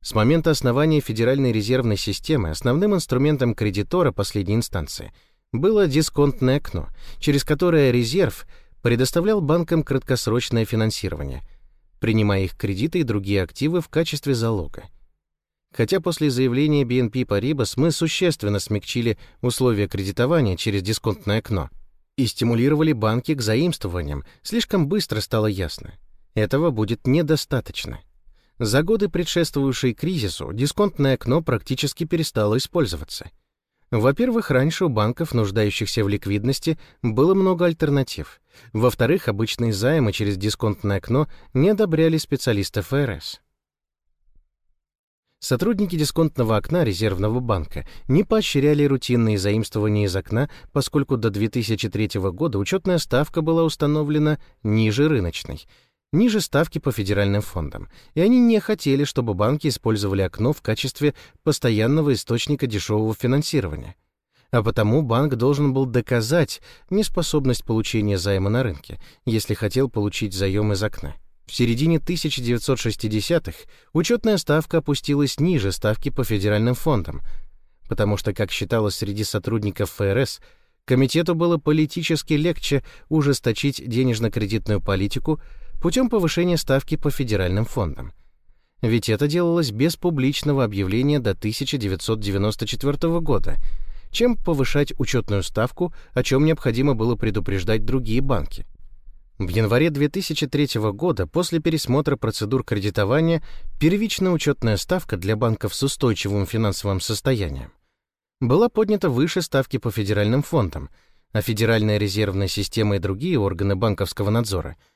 С момента основания Федеральной резервной системы основным инструментом кредитора последней инстанции было дисконтное окно, через которое резерв предоставлял банкам краткосрочное финансирование – принимая их кредиты и другие активы в качестве залога. Хотя после заявления BNP Paribas мы существенно смягчили условия кредитования через дисконтное окно и стимулировали банки к заимствованиям, слишком быстро стало ясно. Этого будет недостаточно. За годы, предшествующие кризису, дисконтное окно практически перестало использоваться. Во-первых, раньше у банков, нуждающихся в ликвидности, было много альтернатив. Во-вторых, обычные займы через дисконтное окно не одобряли специалисты ФРС. Сотрудники дисконтного окна резервного банка не поощряли рутинные заимствования из окна, поскольку до 2003 года учетная ставка была установлена ниже рыночной — ниже ставки по федеральным фондам, и они не хотели, чтобы банки использовали окно в качестве постоянного источника дешевого финансирования. А потому банк должен был доказать неспособность получения займа на рынке, если хотел получить заем из окна. В середине 1960-х учетная ставка опустилась ниже ставки по федеральным фондам, потому что, как считалось среди сотрудников ФРС, комитету было политически легче ужесточить денежно-кредитную политику, путем повышения ставки по федеральным фондам. Ведь это делалось без публичного объявления до 1994 года, чем повышать учетную ставку, о чем необходимо было предупреждать другие банки. В январе 2003 года, после пересмотра процедур кредитования, первичная учетная ставка для банков с устойчивым финансовым состоянием была поднята выше ставки по федеральным фондам, а Федеральная резервная система и другие органы банковского надзора –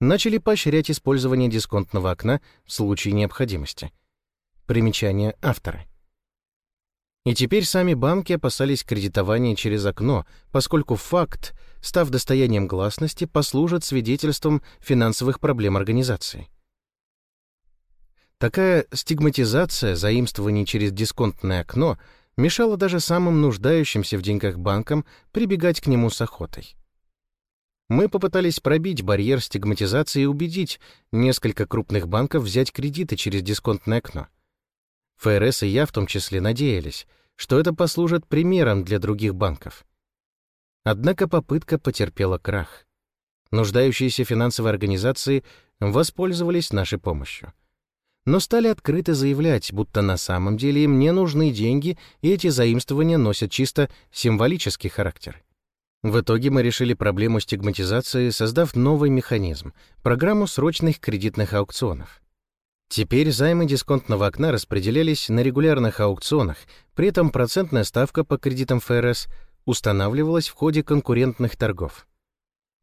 начали поощрять использование дисконтного окна в случае необходимости. Примечание автора. И теперь сами банки опасались кредитования через окно, поскольку факт, став достоянием гласности, послужит свидетельством финансовых проблем организации. Такая стигматизация заимствований через дисконтное окно мешала даже самым нуждающимся в деньгах банкам прибегать к нему с охотой. Мы попытались пробить барьер стигматизации и убедить несколько крупных банков взять кредиты через дисконтное окно. ФРС и я в том числе надеялись, что это послужит примером для других банков. Однако попытка потерпела крах. Нуждающиеся финансовые организации воспользовались нашей помощью. Но стали открыто заявлять, будто на самом деле им не нужны деньги, и эти заимствования носят чисто символический характер. В итоге мы решили проблему стигматизации, создав новый механизм — программу срочных кредитных аукционов. Теперь займы дисконтного окна распределялись на регулярных аукционах, при этом процентная ставка по кредитам ФРС устанавливалась в ходе конкурентных торгов.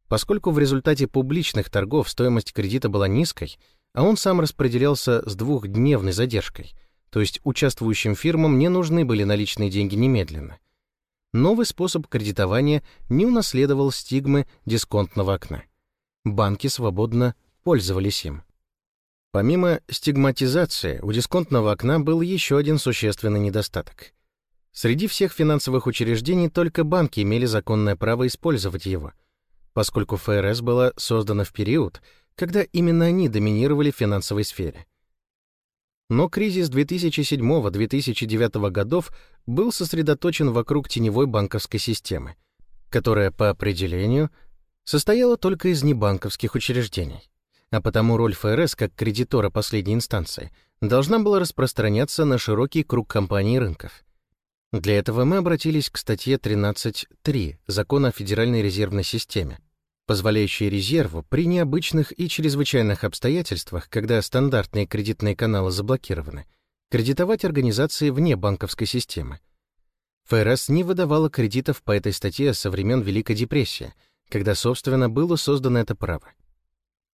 Поскольку в результате публичных торгов стоимость кредита была низкой, а он сам распределялся с двухдневной задержкой, то есть участвующим фирмам не нужны были наличные деньги немедленно — новый способ кредитования не унаследовал стигмы дисконтного окна. Банки свободно пользовались им. Помимо стигматизации, у дисконтного окна был еще один существенный недостаток. Среди всех финансовых учреждений только банки имели законное право использовать его, поскольку ФРС была создана в период, когда именно они доминировали в финансовой сфере. Но кризис 2007-2009 годов был сосредоточен вокруг теневой банковской системы, которая по определению состояла только из небанковских учреждений, а потому роль ФРС как кредитора последней инстанции должна была распространяться на широкий круг компаний рынков. Для этого мы обратились к статье 13.3 Закона о Федеральной резервной системе, позволяющей резерву при необычных и чрезвычайных обстоятельствах, когда стандартные кредитные каналы заблокированы, кредитовать организации вне банковской системы. ФРС не выдавала кредитов по этой статье со времен Великой депрессии, когда, собственно, было создано это право.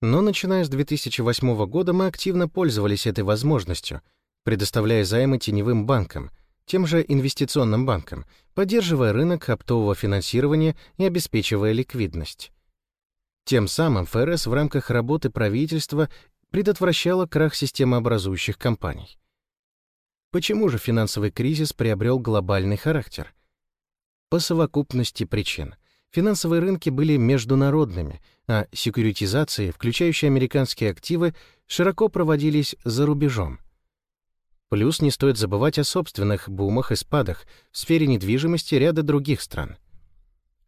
Но начиная с 2008 года мы активно пользовались этой возможностью, предоставляя займы теневым банкам — тем же инвестиционным банкам, поддерживая рынок оптового финансирования и обеспечивая ликвидность. Тем самым ФРС в рамках работы правительства предотвращала крах системообразующих компаний. Почему же финансовый кризис приобрел глобальный характер? По совокупности причин. Финансовые рынки были международными, а секьюритизации, включающие американские активы, широко проводились за рубежом — Плюс не стоит забывать о собственных бумах и спадах в сфере недвижимости ряда других стран.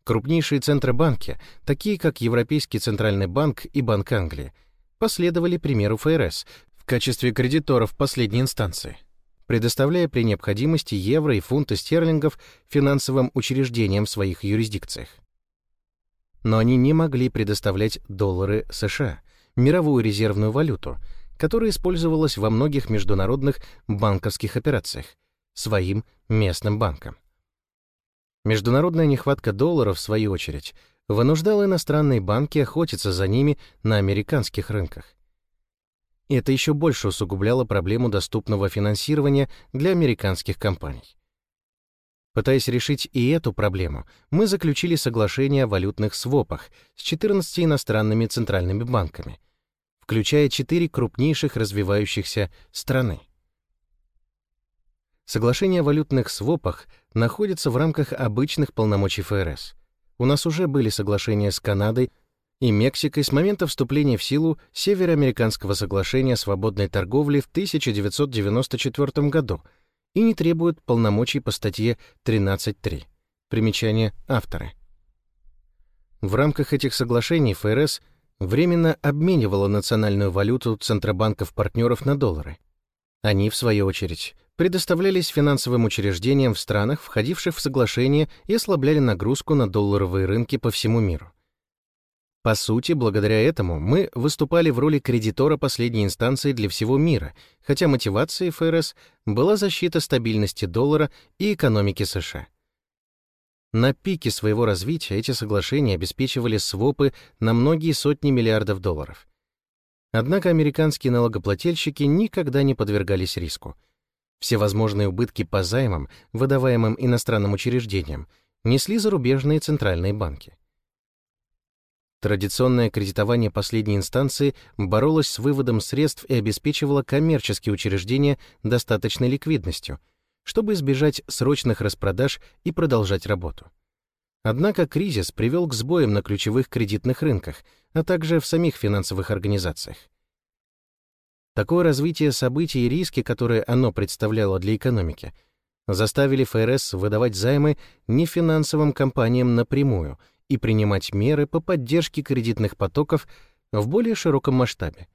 Крупнейшие центробанки, такие как Европейский Центральный банк и Банк Англии, последовали примеру ФРС в качестве кредиторов последней инстанции, предоставляя при необходимости евро и фунты стерлингов финансовым учреждениям в своих юрисдикциях. Но они не могли предоставлять доллары США, мировую резервную валюту, которая использовалась во многих международных банковских операциях, своим местным банкам. Международная нехватка долларов, в свою очередь, вынуждала иностранные банки охотиться за ними на американских рынках. И это еще больше усугубляло проблему доступного финансирования для американских компаний. Пытаясь решить и эту проблему, мы заключили соглашение о валютных свопах с 14 иностранными центральными банками — включая четыре крупнейших развивающихся страны. Соглашение о валютных свопах находится в рамках обычных полномочий ФРС. У нас уже были соглашения с Канадой и Мексикой с момента вступления в силу Североамериканского соглашения о свободной торговле в 1994 году и не требуют полномочий по статье 13.3. Примечание авторы. В рамках этих соглашений ФРС временно обменивала национальную валюту центробанков-партнеров на доллары. Они, в свою очередь, предоставлялись финансовым учреждениям в странах, входивших в соглашение, и ослабляли нагрузку на долларовые рынки по всему миру. По сути, благодаря этому мы выступали в роли кредитора последней инстанции для всего мира, хотя мотивацией ФРС была защита стабильности доллара и экономики США. На пике своего развития эти соглашения обеспечивали свопы на многие сотни миллиардов долларов. Однако американские налогоплательщики никогда не подвергались риску. Все возможные убытки по займам, выдаваемым иностранным учреждениям, несли зарубежные центральные банки. Традиционное кредитование последней инстанции боролось с выводом средств и обеспечивало коммерческие учреждения достаточной ликвидностью — чтобы избежать срочных распродаж и продолжать работу. Однако кризис привел к сбоям на ключевых кредитных рынках, а также в самих финансовых организациях. Такое развитие событий и риски, которые оно представляло для экономики, заставили ФРС выдавать займы не финансовым компаниям напрямую и принимать меры по поддержке кредитных потоков в более широком масштабе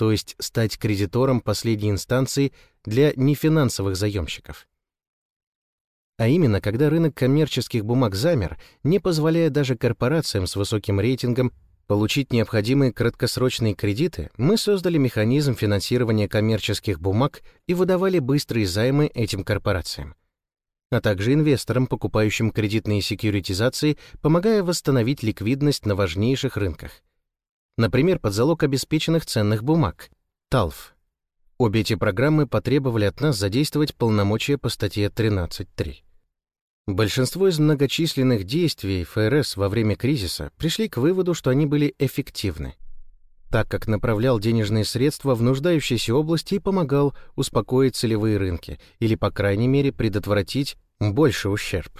то есть стать кредитором последней инстанции для нефинансовых заемщиков. А именно, когда рынок коммерческих бумаг замер, не позволяя даже корпорациям с высоким рейтингом получить необходимые краткосрочные кредиты, мы создали механизм финансирования коммерческих бумаг и выдавали быстрые займы этим корпорациям а также инвесторам, покупающим кредитные секьюритизации, помогая восстановить ликвидность на важнейших рынках например, под залог обеспеченных ценных бумаг, ТАЛФ. Обе эти программы потребовали от нас задействовать полномочия по статье 13.3. Большинство из многочисленных действий ФРС во время кризиса пришли к выводу, что они были эффективны, так как направлял денежные средства в нуждающиеся области и помогал успокоить целевые рынки или, по крайней мере, предотвратить больший ущерб.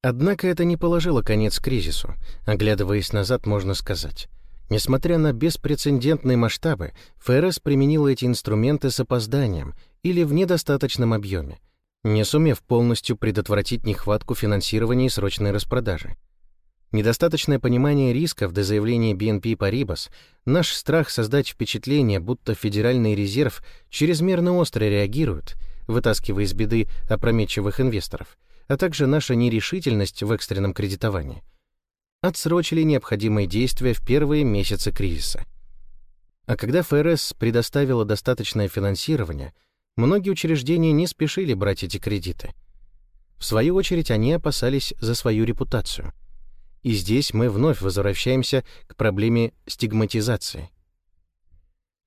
Однако это не положило конец кризису. Оглядываясь назад, можно сказать. Несмотря на беспрецедентные масштабы, ФРС применила эти инструменты с опозданием или в недостаточном объеме, не сумев полностью предотвратить нехватку финансирования и срочной распродажи. Недостаточное понимание рисков до заявления BNP Paribas, наш страх создать впечатление, будто Федеральный резерв чрезмерно остро реагирует, вытаскивая из беды опрометчивых инвесторов, а также наша нерешительность в экстренном кредитовании, отсрочили необходимые действия в первые месяцы кризиса. А когда ФРС предоставила достаточное финансирование, многие учреждения не спешили брать эти кредиты. В свою очередь они опасались за свою репутацию. И здесь мы вновь возвращаемся к проблеме стигматизации.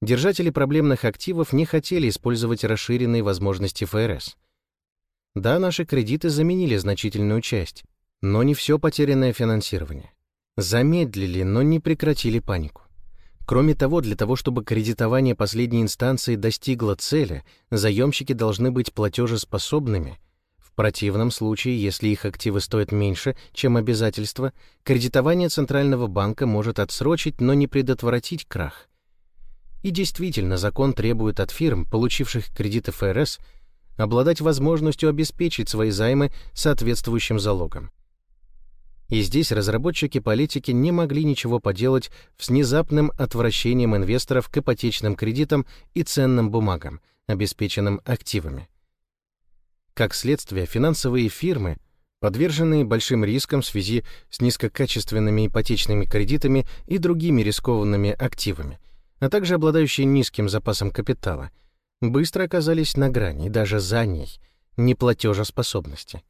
Держатели проблемных активов не хотели использовать расширенные возможности ФРС. Да, наши кредиты заменили значительную часть, но не все потерянное финансирование. Замедлили, но не прекратили панику. Кроме того, для того, чтобы кредитование последней инстанции достигло цели, заемщики должны быть платежеспособными. В противном случае, если их активы стоят меньше, чем обязательства, кредитование Центрального банка может отсрочить, но не предотвратить крах. И действительно, закон требует от фирм, получивших кредиты ФРС, обладать возможностью обеспечить свои займы соответствующим залогом. И здесь разработчики политики не могли ничего поделать с внезапным отвращением инвесторов к ипотечным кредитам и ценным бумагам, обеспеченным активами. Как следствие, финансовые фирмы, подверженные большим рискам в связи с низкокачественными ипотечными кредитами и другими рискованными активами, а также обладающие низким запасом капитала, быстро оказались на грани, даже за ней, неплатежеспособности.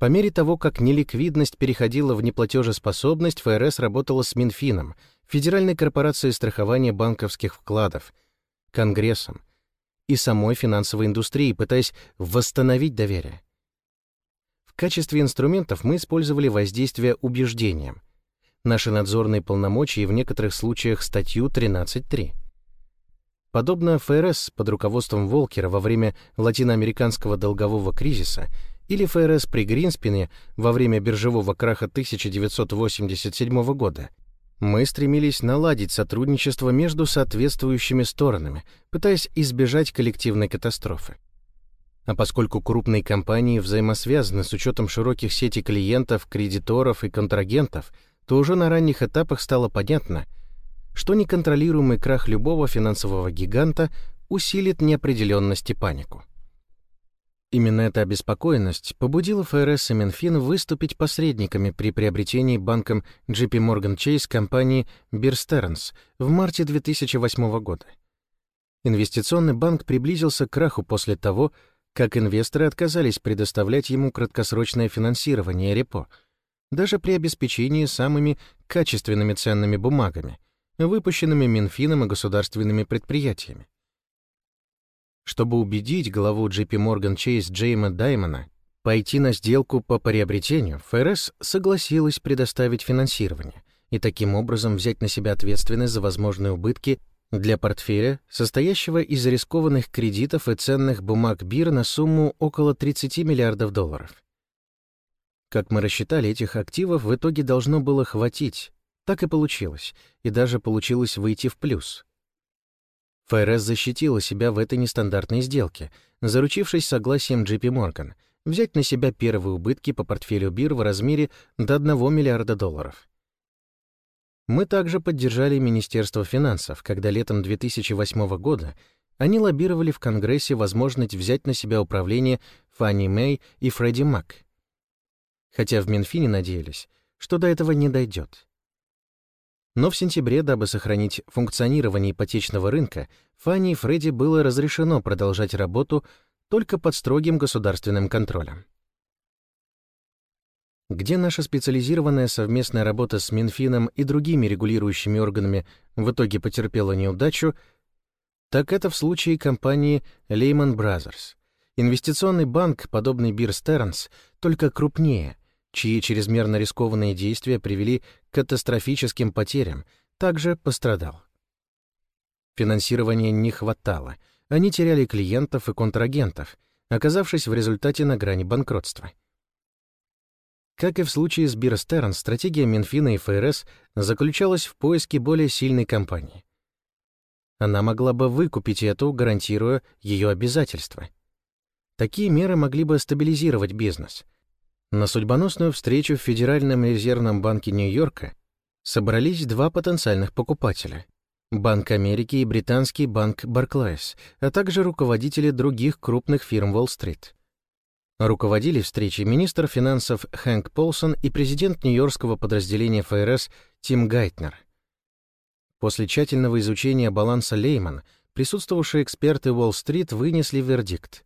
По мере того, как неликвидность переходила в неплатежеспособность, ФРС работала с Минфином, Федеральной корпорацией страхования банковских вкладов, Конгрессом и самой финансовой индустрией, пытаясь восстановить доверие. В качестве инструментов мы использовали воздействие убеждением, наши надзорные полномочия и в некоторых случаях статью 13.3. Подобно ФРС под руководством Волкера во время латиноамериканского долгового кризиса или ФРС при Гринспене во время биржевого краха 1987 года, мы стремились наладить сотрудничество между соответствующими сторонами, пытаясь избежать коллективной катастрофы. А поскольку крупные компании взаимосвязаны с учетом широких сетей клиентов, кредиторов и контрагентов, то уже на ранних этапах стало понятно — что неконтролируемый крах любого финансового гиганта усилит неопределенность и панику. Именно эта обеспокоенность побудила ФРС и Минфин выступить посредниками при приобретении банком JP Morgan Chase компании Bear Stearns в марте 2008 года. Инвестиционный банк приблизился к краху после того, как инвесторы отказались предоставлять ему краткосрочное финансирование репо, даже при обеспечении самыми качественными ценными бумагами — выпущенными Минфином и государственными предприятиями. Чтобы убедить главу JP Morgan Chase Джейма Даймона пойти на сделку по приобретению, ФРС согласилась предоставить финансирование и таким образом взять на себя ответственность за возможные убытки для портфеля, состоящего из рискованных кредитов и ценных бумаг БИР на сумму около 30 миллиардов долларов. Как мы рассчитали, этих активов в итоге должно было хватить, так и получилось, и даже получилось выйти в плюс. ФРС защитила себя в этой нестандартной сделке, заручившись согласием JP Morgan взять на себя первые убытки по портфелю БИР в размере до 1 миллиарда долларов. Мы также поддержали Министерство финансов, когда летом 2008 года они лоббировали в Конгрессе возможность взять на себя управление Фанни Мэй и Фредди Мак. Хотя в Минфине надеялись, что до этого не дойдет. Но в сентябре, дабы сохранить функционирование ипотечного рынка, Фанни и Фредди было разрешено продолжать работу только под строгим государственным контролем. Где наша специализированная совместная работа с Минфином и другими регулирующими органами в итоге потерпела неудачу, так это в случае компании Lehman Brothers. Инвестиционный банк, подобный Бир Стернс, только крупнее, чьи чрезмерно рискованные действия привели катастрофическим потерям, также пострадал. Финансирования не хватало, они теряли клиентов и контрагентов, оказавшись в результате на грани банкротства. Как и в случае с Бирстерн, стратегия Минфина и ФРС заключалась в поиске более сильной компании. Она могла бы выкупить эту, гарантируя ее обязательства. Такие меры могли бы стабилизировать бизнес. На судьбоносную встречу в Федеральном резервном банке Нью-Йорка собрались два потенциальных покупателя — Банк Америки и британский банк Barclays, а также руководители других крупных фирм Уолл-стрит. Руководили встречей министр финансов Хэнк Полсон и президент нью-йоркского подразделения ФРС Тим Гайтнер. После тщательного изучения баланса Лейман присутствовавшие эксперты Уолл-стрит вынесли вердикт.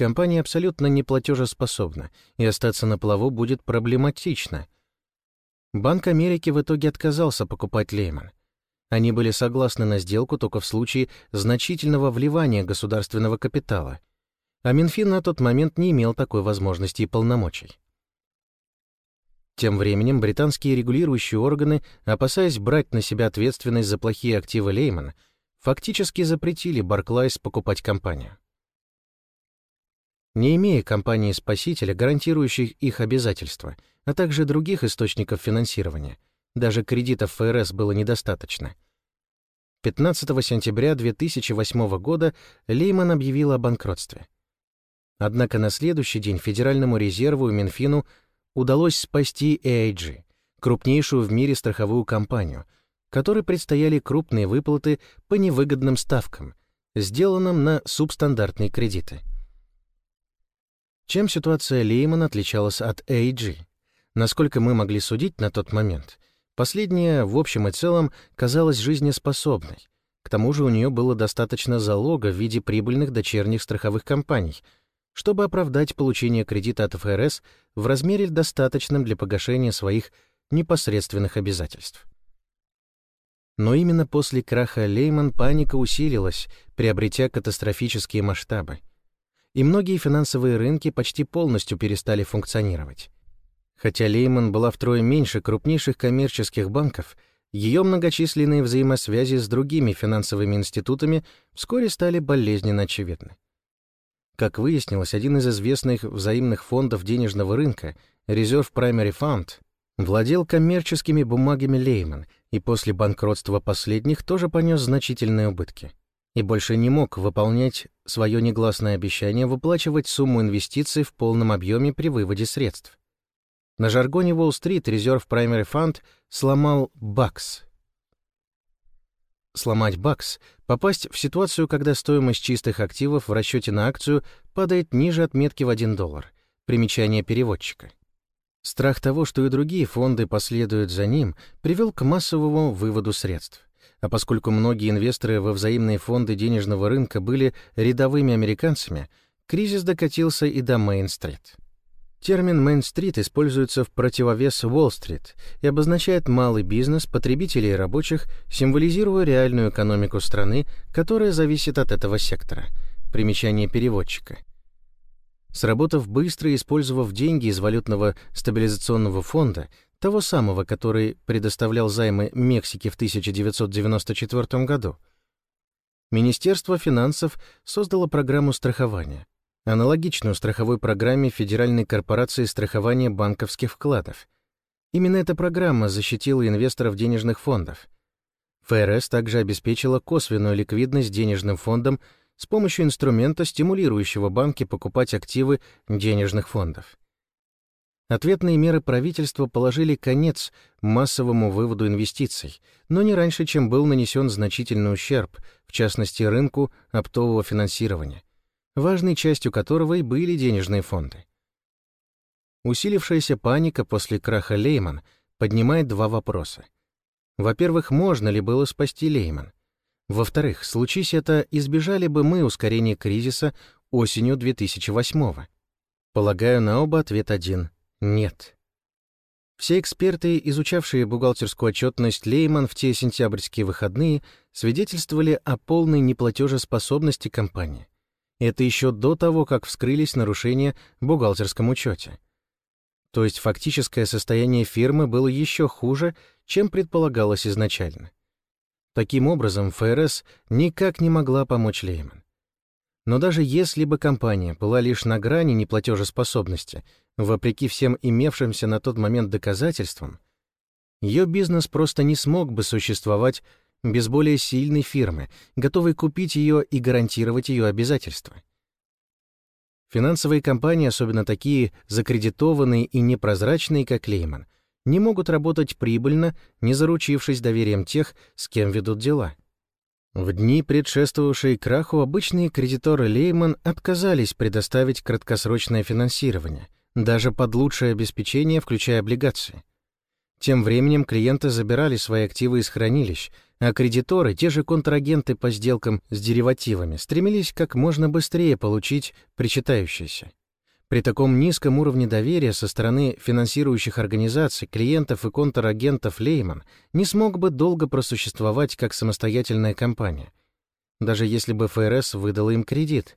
Компания абсолютно неплатежеспособна, и остаться на плаву будет проблематично. Банк Америки в итоге отказался покупать Лейман. Они были согласны на сделку только в случае значительного вливания государственного капитала, а Минфин на тот момент не имел такой возможности и полномочий. Тем временем британские регулирующие органы, опасаясь брать на себя ответственность за плохие активы Лейман, фактически запретили Барклайс покупать компанию. Не имея компании-спасителя, гарантирующих их обязательства, а также других источников финансирования, даже кредитов ФРС было недостаточно. 15 сентября 2008 года Лейман объявил о банкротстве. Однако на следующий день Федеральному резерву и Минфину удалось спасти AIG, крупнейшую в мире страховую компанию, которой предстояли крупные выплаты по невыгодным ставкам, сделанным на субстандартные кредиты. Чем ситуация Лейман отличалась от AIG? Насколько мы могли судить на тот момент, последняя в общем и целом казалась жизнеспособной. К тому же у нее было достаточно залога в виде прибыльных дочерних страховых компаний, чтобы оправдать получение кредита от ФРС в размере достаточном для погашения своих непосредственных обязательств. Но именно после краха Лейман паника усилилась, приобретя катастрофические масштабы — и многие финансовые рынки почти полностью перестали функционировать. Хотя Лейман была втрое меньше крупнейших коммерческих банков, ее многочисленные взаимосвязи с другими финансовыми институтами вскоре стали болезненно очевидны. Как выяснилось, один из известных взаимных фондов денежного рынка, Reserve Primary Fund, владел коммерческими бумагами Лейман и после банкротства последних тоже понес значительные убытки и больше не мог выполнять свое негласное обещание выплачивать сумму инвестиций в полном объеме при выводе средств. На жаргоне Уолл-стрит Reserve Primary Fund сломал бакс. Сломать бакс — попасть в ситуацию, когда стоимость чистых активов в расчете на акцию падает ниже отметки в 1 доллар. Примечание переводчика. Страх того, что и другие фонды последуют за ним, привел к массовому выводу средств. А поскольку многие инвесторы во взаимные фонды денежного рынка были рядовыми американцами, кризис докатился и до Мейн-стрит. Термин «Мейн-стрит» используется в противовес Уолл-стрит и обозначает малый бизнес, потребителей и рабочих, символизируя реальную экономику страны, которая зависит от этого сектора. Примечание переводчика. Сработав быстро и использовав деньги из валютного стабилизационного фонда, того самого, который предоставлял займы Мексике в 1994 году. Министерство финансов создало программу страхования, аналогичную страховой программе Федеральной корпорации страхования банковских вкладов. Именно эта программа защитила инвесторов денежных фондов. ФРС также обеспечила косвенную ликвидность денежным фондам с помощью инструмента, стимулирующего банки покупать активы денежных фондов. Ответные меры правительства положили конец массовому выводу инвестиций, но не раньше, чем был нанесен значительный ущерб, в частности, рынку оптового финансирования, важной частью которого и были денежные фонды. Усилившаяся паника после краха Лейман поднимает два вопроса. Во-первых, можно ли было спасти Лейман? Во-вторых, случись это, избежали бы мы ускорения кризиса осенью 2008 -го? Полагаю, на оба ответ один нет. Все эксперты, изучавшие бухгалтерскую отчетность Лейман в те сентябрьские выходные, свидетельствовали о полной неплатежеспособности компании. Это еще до того, как вскрылись нарушения в бухгалтерском учете. То есть фактическое состояние фирмы было еще хуже, чем предполагалось изначально. Таким образом, ФРС никак не могла помочь Лейман. Но даже если бы компания была лишь на грани неплатежеспособности, вопреки всем имевшимся на тот момент доказательствам, ее бизнес просто не смог бы существовать без более сильной фирмы, готовой купить ее и гарантировать ее обязательства. Финансовые компании, особенно такие закредитованные и непрозрачные, как Лейман, не могут работать прибыльно, не заручившись доверием тех, с кем ведут дела. В дни, предшествовавшие краху, обычные кредиторы Лейман отказались предоставить краткосрочное финансирование, даже под лучшее обеспечение, включая облигации. Тем временем клиенты забирали свои активы из хранилищ, а кредиторы, те же контрагенты по сделкам с деривативами, стремились как можно быстрее получить причитающееся. При таком низком уровне доверия со стороны финансирующих организаций, клиентов и контрагентов Лейман не смог бы долго просуществовать как самостоятельная компания, даже если бы ФРС выдала им кредит.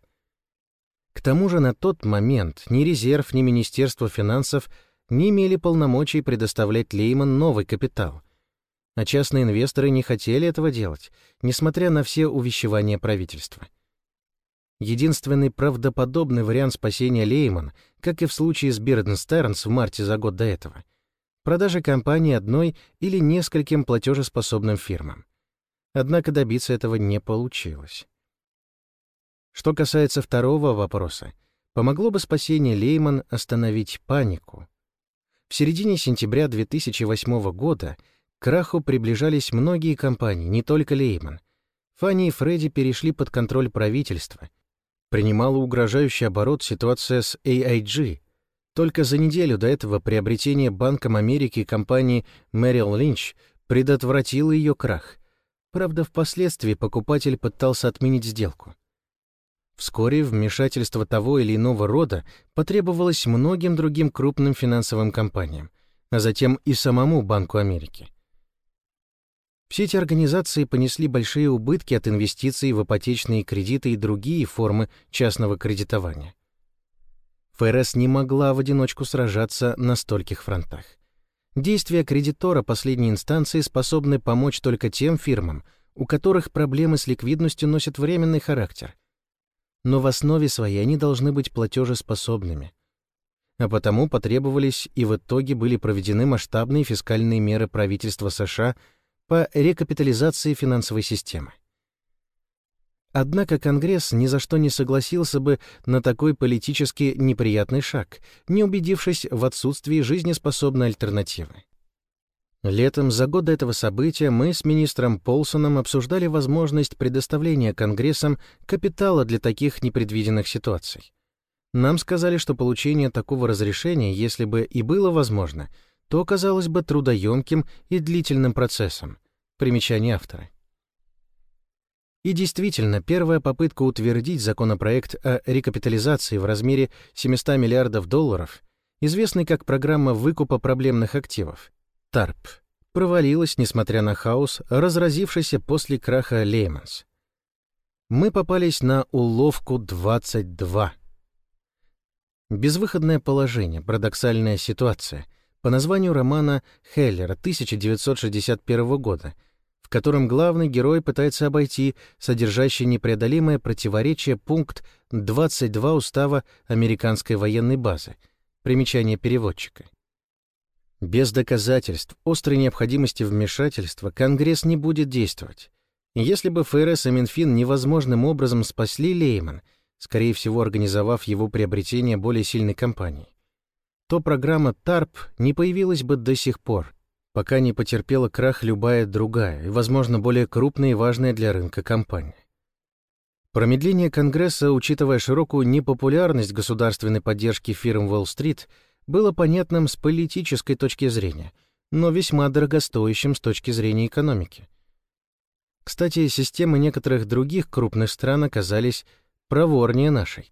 К тому же на тот момент ни резерв, ни Министерство финансов не имели полномочий предоставлять Лейман новый капитал, а частные инвесторы не хотели этого делать, несмотря на все увещевания правительства. Единственный правдоподобный вариант спасения Лейман, как и в случае с Бирденстернс в марте за год до этого, продажа компании одной или нескольким платежеспособным фирмам. Однако добиться этого не получилось. Что касается второго вопроса, помогло бы спасение Лейман остановить панику. В середине сентября 2008 года к краху приближались многие компании, не только Лейман. Фанни и Фредди перешли под контроль правительства, принимала угрожающий оборот ситуация с AIG. Только за неделю до этого приобретение Банком Америки компании Merrill Lynch предотвратило ее крах. Правда, впоследствии покупатель пытался отменить сделку. Вскоре вмешательство того или иного рода потребовалось многим другим крупным финансовым компаниям, а затем и самому Банку Америки. Все эти организации понесли большие убытки от инвестиций в ипотечные кредиты и другие формы частного кредитования. ФРС не могла в одиночку сражаться на стольких фронтах. Действия кредитора последней инстанции способны помочь только тем фирмам, у которых проблемы с ликвидностью носят временный характер. Но в основе своей они должны быть платежеспособными. А потому потребовались и в итоге были проведены масштабные фискальные меры правительства США – по рекапитализации финансовой системы. Однако Конгресс ни за что не согласился бы на такой политически неприятный шаг, не убедившись в отсутствии жизнеспособной альтернативы. Летом за год до этого события мы с министром Полсоном обсуждали возможность предоставления Конгрессом капитала для таких непредвиденных ситуаций. Нам сказали, что получение такого разрешения, если бы и было возможно, то оказалось бы трудоемким и длительным процессом. Примечание автора. И действительно, первая попытка утвердить законопроект о рекапитализации в размере 700 миллиардов долларов, известный как программа выкупа проблемных активов, ТАРП, провалилась, несмотря на хаос, разразившийся после краха Лейманс. Мы попались на уловку 22. Безвыходное положение, парадоксальная ситуация — по названию романа Хеллера 1961 года, в котором главный герой пытается обойти содержащий непреодолимое противоречие пункт 22 Устава американской военной базы. Примечание переводчика. Без доказательств острой необходимости вмешательства Конгресс не будет действовать. Если бы ФРС и Минфин невозможным образом спасли Лейман, скорее всего, организовав его приобретение более сильной компанией, то программа ТАРП не появилась бы до сих пор, пока не потерпела крах любая другая и, возможно, более крупная и важная для рынка компания. Промедление Конгресса, учитывая широкую непопулярность государственной поддержки фирм Уолл-стрит, было понятным с политической точки зрения, но весьма дорогостоящим с точки зрения экономики. Кстати, системы некоторых других крупных стран оказались проворнее нашей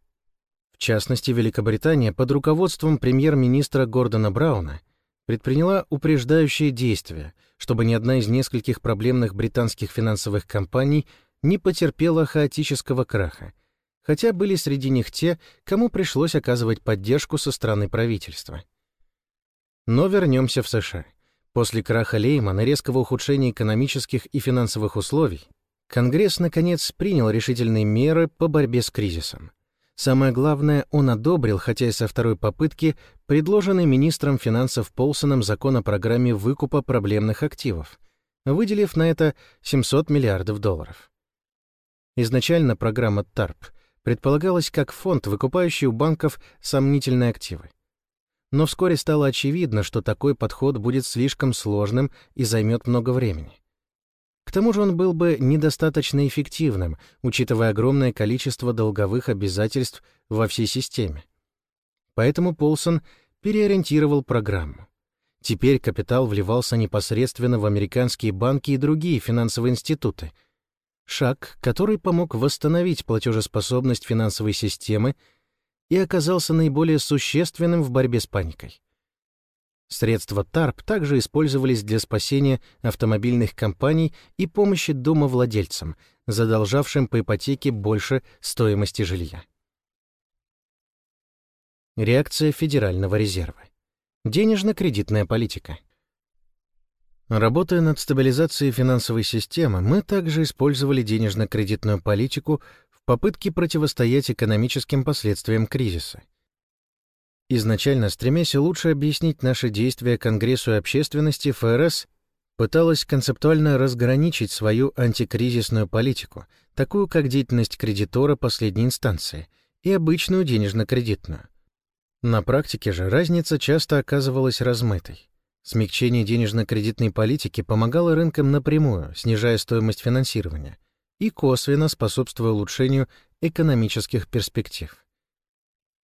частности, Великобритания под руководством премьер-министра Гордона Брауна предприняла упреждающие действия, чтобы ни одна из нескольких проблемных британских финансовых компаний не потерпела хаотического краха, хотя были среди них те, кому пришлось оказывать поддержку со стороны правительства. Но вернемся в США. После краха Леймана и резкого ухудшения экономических и финансовых условий Конгресс, наконец, принял решительные меры по борьбе с кризисом. Самое главное, он одобрил, хотя и со второй попытки, предложенный министром финансов Полсоном закон о программе выкупа проблемных активов, выделив на это 700 миллиардов долларов. Изначально программа ТАРП предполагалась как фонд, выкупающий у банков сомнительные активы. Но вскоре стало очевидно, что такой подход будет слишком сложным и займет много времени. К тому же он был бы недостаточно эффективным, учитывая огромное количество долговых обязательств во всей системе. Поэтому Полсон переориентировал программу. Теперь капитал вливался непосредственно в американские банки и другие финансовые институты. Шаг, который помог восстановить платежеспособность финансовой системы и оказался наиболее существенным в борьбе с паникой. Средства ТАРП также использовались для спасения автомобильных компаний и помощи домовладельцам, задолжавшим по ипотеке больше стоимости жилья. Реакция Федерального резерва. Денежно-кредитная политика. Работая над стабилизацией финансовой системы, мы также использовали денежно-кредитную политику в попытке противостоять экономическим последствиям кризиса. Изначально, стремясь лучше объяснить наши действия Конгрессу и общественности, ФРС пыталась концептуально разграничить свою антикризисную политику, такую как деятельность кредитора последней инстанции, и обычную денежно-кредитную. На практике же разница часто оказывалась размытой. Смягчение денежно-кредитной политики помогало рынкам напрямую, снижая стоимость финансирования, и косвенно способствуя улучшению экономических перспектив.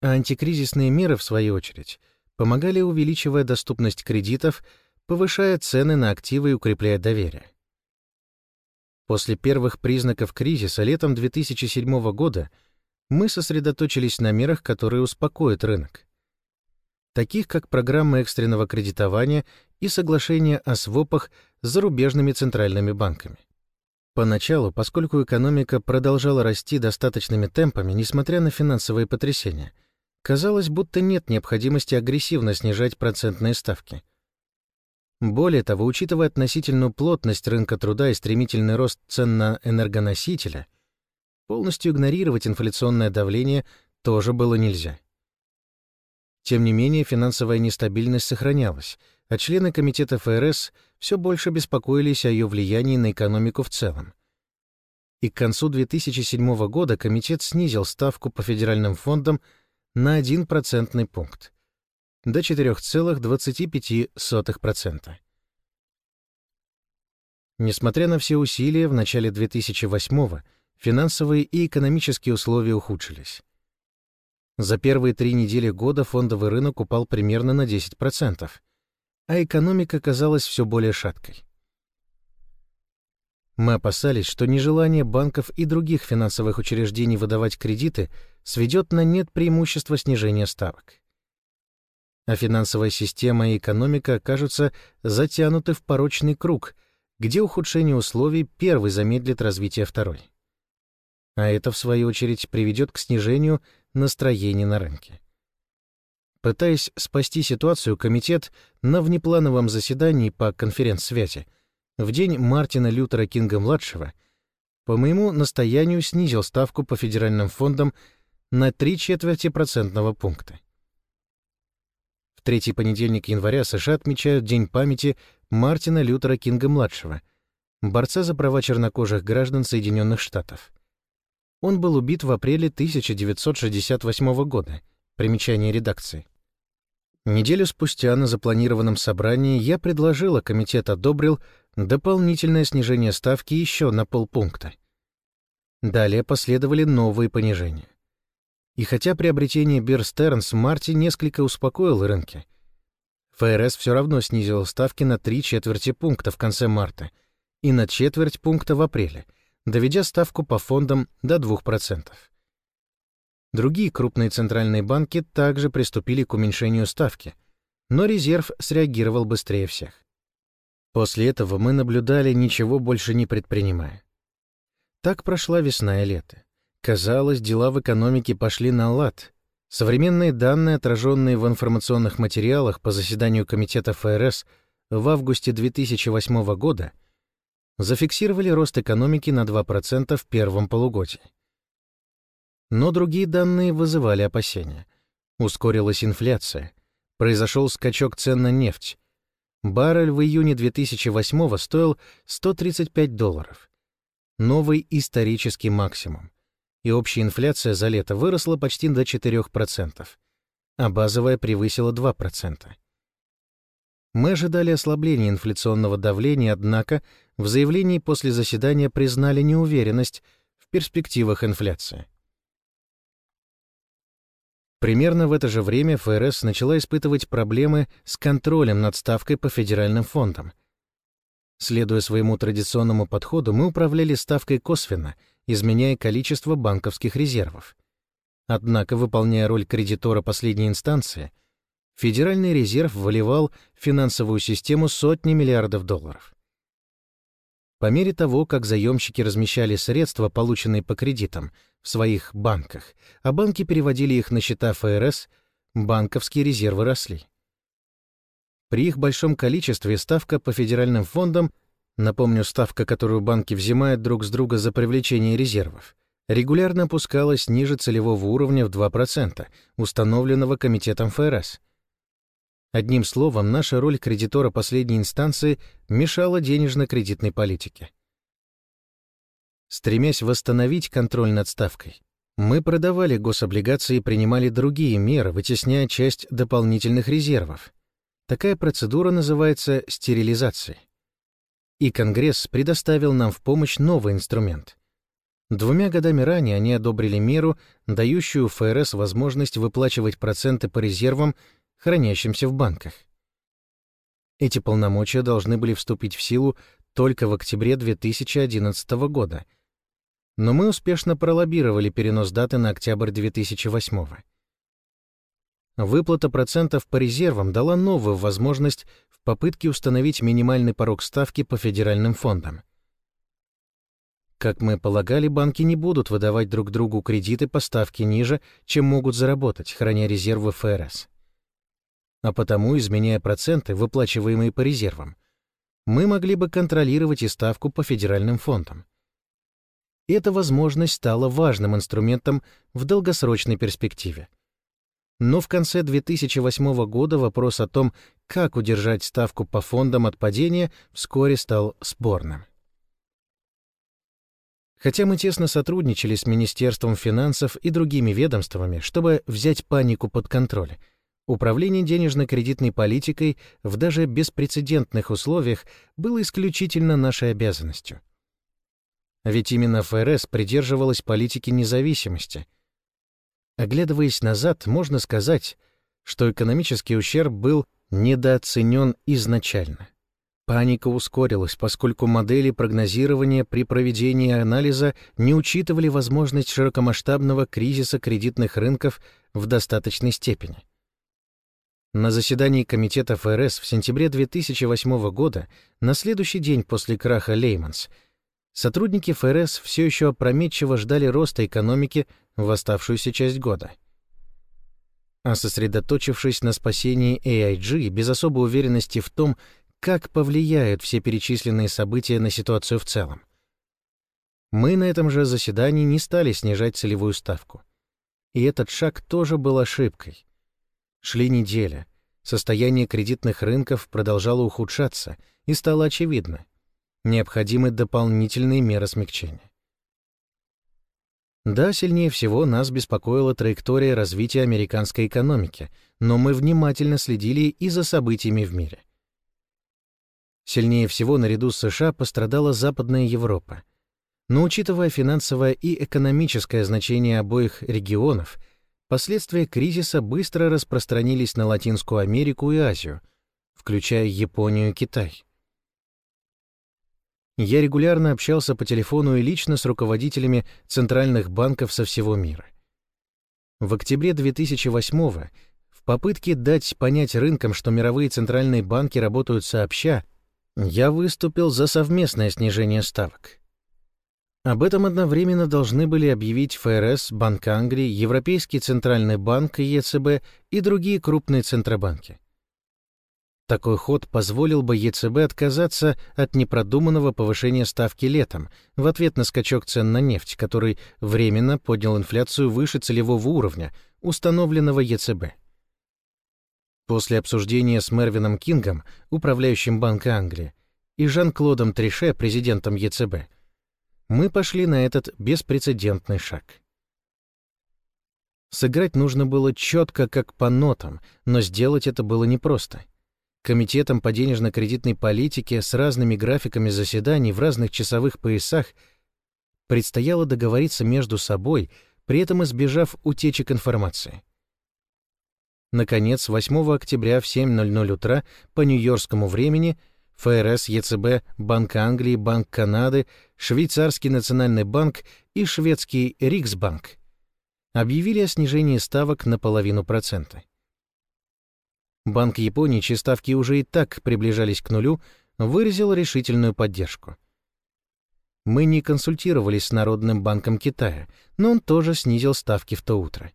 А антикризисные меры, в свою очередь, помогали, увеличивая доступность кредитов, повышая цены на активы и укрепляя доверие. После первых признаков кризиса летом 2007 года мы сосредоточились на мерах, которые успокоят рынок. Таких как программа экстренного кредитования и соглашение о свопах с зарубежными центральными банками. Поначалу, поскольку экономика продолжала расти достаточными темпами, несмотря на финансовые потрясения — Казалось, будто нет необходимости агрессивно снижать процентные ставки. Более того, учитывая относительную плотность рынка труда и стремительный рост цен на энергоносители, полностью игнорировать инфляционное давление тоже было нельзя. Тем не менее, финансовая нестабильность сохранялась, а члены Комитета ФРС все больше беспокоились о ее влиянии на экономику в целом. И к концу 2007 года Комитет снизил ставку по федеральным фондам на 1 процентный пункт до 4,25%. Несмотря на все усилия, в начале 2008 финансовые и экономические условия ухудшились. За первые три недели года фондовый рынок упал примерно на 10%, а экономика казалась все более шаткой. Мы опасались, что нежелание банков и других финансовых учреждений выдавать кредиты сведет на нет преимущество снижения ставок. А финансовая система и экономика окажутся затянуты в порочный круг, где ухудшение условий первый замедлит развитие второй. А это, в свою очередь, приведет к снижению настроений на рынке. Пытаясь спасти ситуацию, комитет на внеплановом заседании по конференц-связи в день Мартина Лютера Кинга-младшего по моему настоянию снизил ставку по федеральным фондам на три четверти процентного пункта. В третий понедельник января США отмечают День памяти Мартина Лютера Кинга-младшего, борца за права чернокожих граждан Соединенных Штатов. Он был убит в апреле 1968 года. Примечание редакции. Неделю спустя на запланированном собрании я предложил, а комитет одобрил дополнительное снижение ставки еще на полпункта. Далее последовали новые понижения. И хотя приобретение Bear Stearns Марти несколько успокоило рынки, ФРС все равно снизил ставки на три четверти пункта в конце марта и на четверть пункта в апреле, доведя ставку по фондам до 2%. Другие крупные центральные банки также приступили к уменьшению ставки, но резерв среагировал быстрее всех. После этого мы наблюдали, ничего больше не предпринимая. Так прошла весна и лето. Казалось, дела в экономике пошли на лад. Современные данные, отраженные в информационных материалах по заседанию Комитета ФРС в августе 2008 года, зафиксировали рост экономики на 2% в первом полугодии. Но другие данные вызывали опасения. Ускорилась инфляция, произошел скачок цен на нефть. Баррель в июне 2008 стоил 135 долларов. Новый исторический максимум. И общая инфляция за лето выросла почти до 4%, а базовая превысила 2%. Мы ожидали ослабления инфляционного давления, однако в заявлении после заседания признали неуверенность в перспективах инфляции. Примерно в это же время ФРС начала испытывать проблемы с контролем над ставкой по федеральным фондам. Следуя своему традиционному подходу, мы управляли ставкой косвенно, изменяя количество банковских резервов. Однако, выполняя роль кредитора последней инстанции, Федеральный резерв выливал в финансовую систему сотни миллиардов долларов. По мере того, как заемщики размещали средства, полученные по кредитам, в своих банках, а банки переводили их на счета ФРС, банковские резервы росли. При их большом количестве ставка по федеральным фондам, напомню, ставка, которую банки взимают друг с друга за привлечение резервов, регулярно опускалась ниже целевого уровня в 2%, установленного Комитетом ФРС. Одним словом, наша роль кредитора последней инстанции мешала денежно-кредитной политике. Стремясь восстановить контроль над ставкой, мы продавали гособлигации и принимали другие меры, вытесняя часть дополнительных резервов. Такая процедура называется стерилизацией. И Конгресс предоставил нам в помощь новый инструмент. Двумя годами ранее они одобрили меру, дающую ФРС возможность выплачивать проценты по резервам, хранящимся в банках. Эти полномочия должны были вступить в силу только в октябре 2011 года, но мы успешно пролоббировали перенос даты на октябрь 2008 Выплата процентов по резервам дала новую возможность в попытке установить минимальный порог ставки по федеральным фондам. Как мы полагали, банки не будут выдавать друг другу кредиты по ставке ниже, чем могут заработать, храня резервы ФРС. А потому, изменяя проценты, выплачиваемые по резервам, мы могли бы контролировать и ставку по федеральным фондам эта возможность стала важным инструментом в долгосрочной перспективе. Но в конце 2008 года вопрос о том, как удержать ставку по фондам от падения, вскоре стал спорным. Хотя мы тесно сотрудничали с Министерством финансов и другими ведомствами, чтобы взять панику под контроль, управление денежно-кредитной политикой в даже беспрецедентных условиях было исключительно нашей обязанностью — ведь именно ФРС придерживалась политики независимости. Оглядываясь назад, можно сказать, что экономический ущерб был недооценен изначально. Паника ускорилась, поскольку модели прогнозирования при проведении анализа не учитывали возможность широкомасштабного кризиса кредитных рынков в достаточной степени. На заседании Комитета ФРС в сентябре 2008 года, на следующий день после краха Лейманс, Сотрудники ФРС все еще опрометчиво ждали роста экономики в оставшуюся часть года. А сосредоточившись на спасении AIG без особой уверенности в том, как повлияют все перечисленные события на ситуацию в целом. Мы на этом же заседании не стали снижать целевую ставку. И этот шаг тоже был ошибкой. Шли недели. Состояние кредитных рынков продолжало ухудшаться, и стало очевидно — необходимы дополнительные меры смягчения. Да, сильнее всего нас беспокоила траектория развития американской экономики, но мы внимательно следили и за событиями в мире. Сильнее всего наряду с США пострадала Западная Европа. Но учитывая финансовое и экономическое значение обоих регионов, последствия кризиса быстро распространились на Латинскую Америку и Азию, включая Японию и Китай. Я регулярно общался по телефону и лично с руководителями центральных банков со всего мира. В октябре 2008 в попытке дать понять рынкам, что мировые центральные банки работают сообща, я выступил за совместное снижение ставок. Об этом одновременно должны были объявить ФРС, Банк Англии, Европейский центральный банк ЕЦБ и другие крупные центробанки. Такой ход позволил бы ЕЦБ отказаться от непродуманного повышения ставки летом в ответ на скачок цен на нефть, который временно поднял инфляцию выше целевого уровня, установленного ЕЦБ. После обсуждения с Мервином Кингом, управляющим Банка Англии, и Жан-Клодом Трише, президентом ЕЦБ, мы пошли на этот беспрецедентный шаг. Сыграть нужно было четко, как по нотам, но сделать это было непросто. Комитетам по денежно-кредитной политике с разными графиками заседаний в разных часовых поясах предстояло договориться между собой, при этом избежав утечек информации. Наконец, 8 октября в 7.00 утра по нью-йоркскому времени ФРС, ЕЦБ, Банк Англии, Банк Канады, Швейцарский национальный банк и шведский Риксбанк объявили о снижении ставок на половину процента. Банк Японии, чьи ставки уже и так приближались к нулю, выразил решительную поддержку. Мы не консультировались с Народным банком Китая, но он тоже снизил ставки в то утро.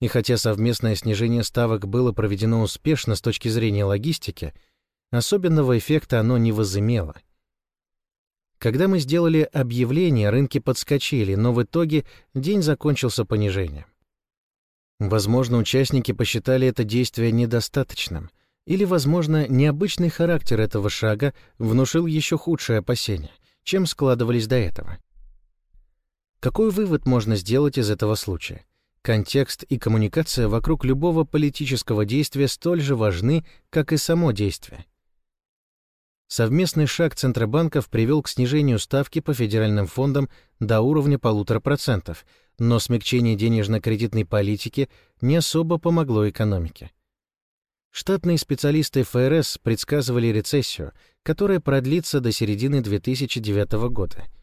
И хотя совместное снижение ставок было проведено успешно с точки зрения логистики, особенного эффекта оно не возымело. Когда мы сделали объявление, рынки подскочили, но в итоге день закончился понижением. Возможно, участники посчитали это действие недостаточным, или, возможно, необычный характер этого шага внушил еще худшее опасение, чем складывались до этого. Какой вывод можно сделать из этого случая? Контекст и коммуникация вокруг любого политического действия столь же важны, как и само действие. Совместный шаг Центробанков привел к снижению ставки по федеральным фондам до уровня полутора процентов, но смягчение денежно-кредитной политики не особо помогло экономике. Штатные специалисты ФРС предсказывали рецессию, которая продлится до середины 2009 года —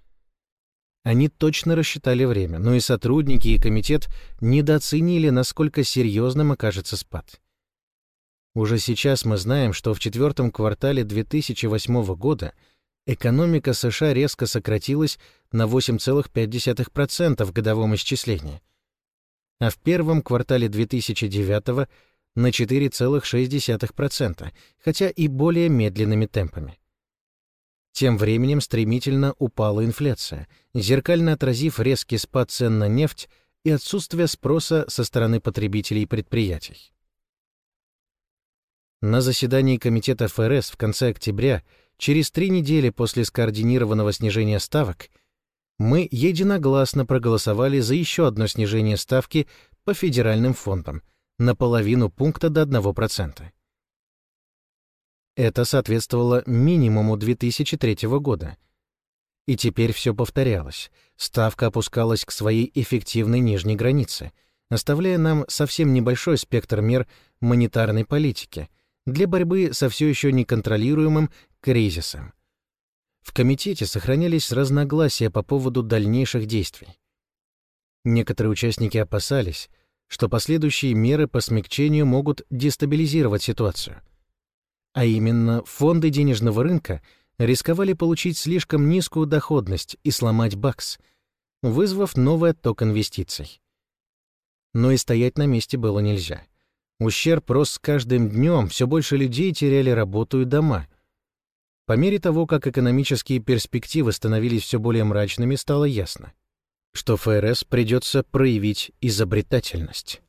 они точно рассчитали время, но и сотрудники, и комитет недооценили, насколько серьезным окажется спад. Уже сейчас мы знаем, что в четвертом квартале 2008 года экономика США резко сократилась на 8,5% в годовом исчислении, а в первом квартале 2009 на 4,6%, хотя и более медленными темпами. Тем временем стремительно упала инфляция, зеркально отразив резкий спад цен на нефть и отсутствие спроса со стороны потребителей и предприятий. На заседании Комитета ФРС в конце октября, через три недели после скоординированного снижения ставок, мы единогласно проголосовали за еще одно снижение ставки по федеральным фондам на половину пункта до 1%. Это соответствовало минимуму 2003 года. И теперь все повторялось. Ставка опускалась к своей эффективной нижней границе, оставляя нам совсем небольшой спектр мер монетарной политики для борьбы со все еще неконтролируемым кризисом. В комитете сохранялись разногласия по поводу дальнейших действий. Некоторые участники опасались, что последующие меры по смягчению могут дестабилизировать ситуацию — а именно фонды денежного рынка рисковали получить слишком низкую доходность и сломать бакс, вызвав новый отток инвестиций. Но и стоять на месте было нельзя. Ущерб рос с каждым днем, все больше людей теряли работу и дома. По мере того, как экономические перспективы становились все более мрачными, стало ясно, что ФРС придется проявить изобретательность.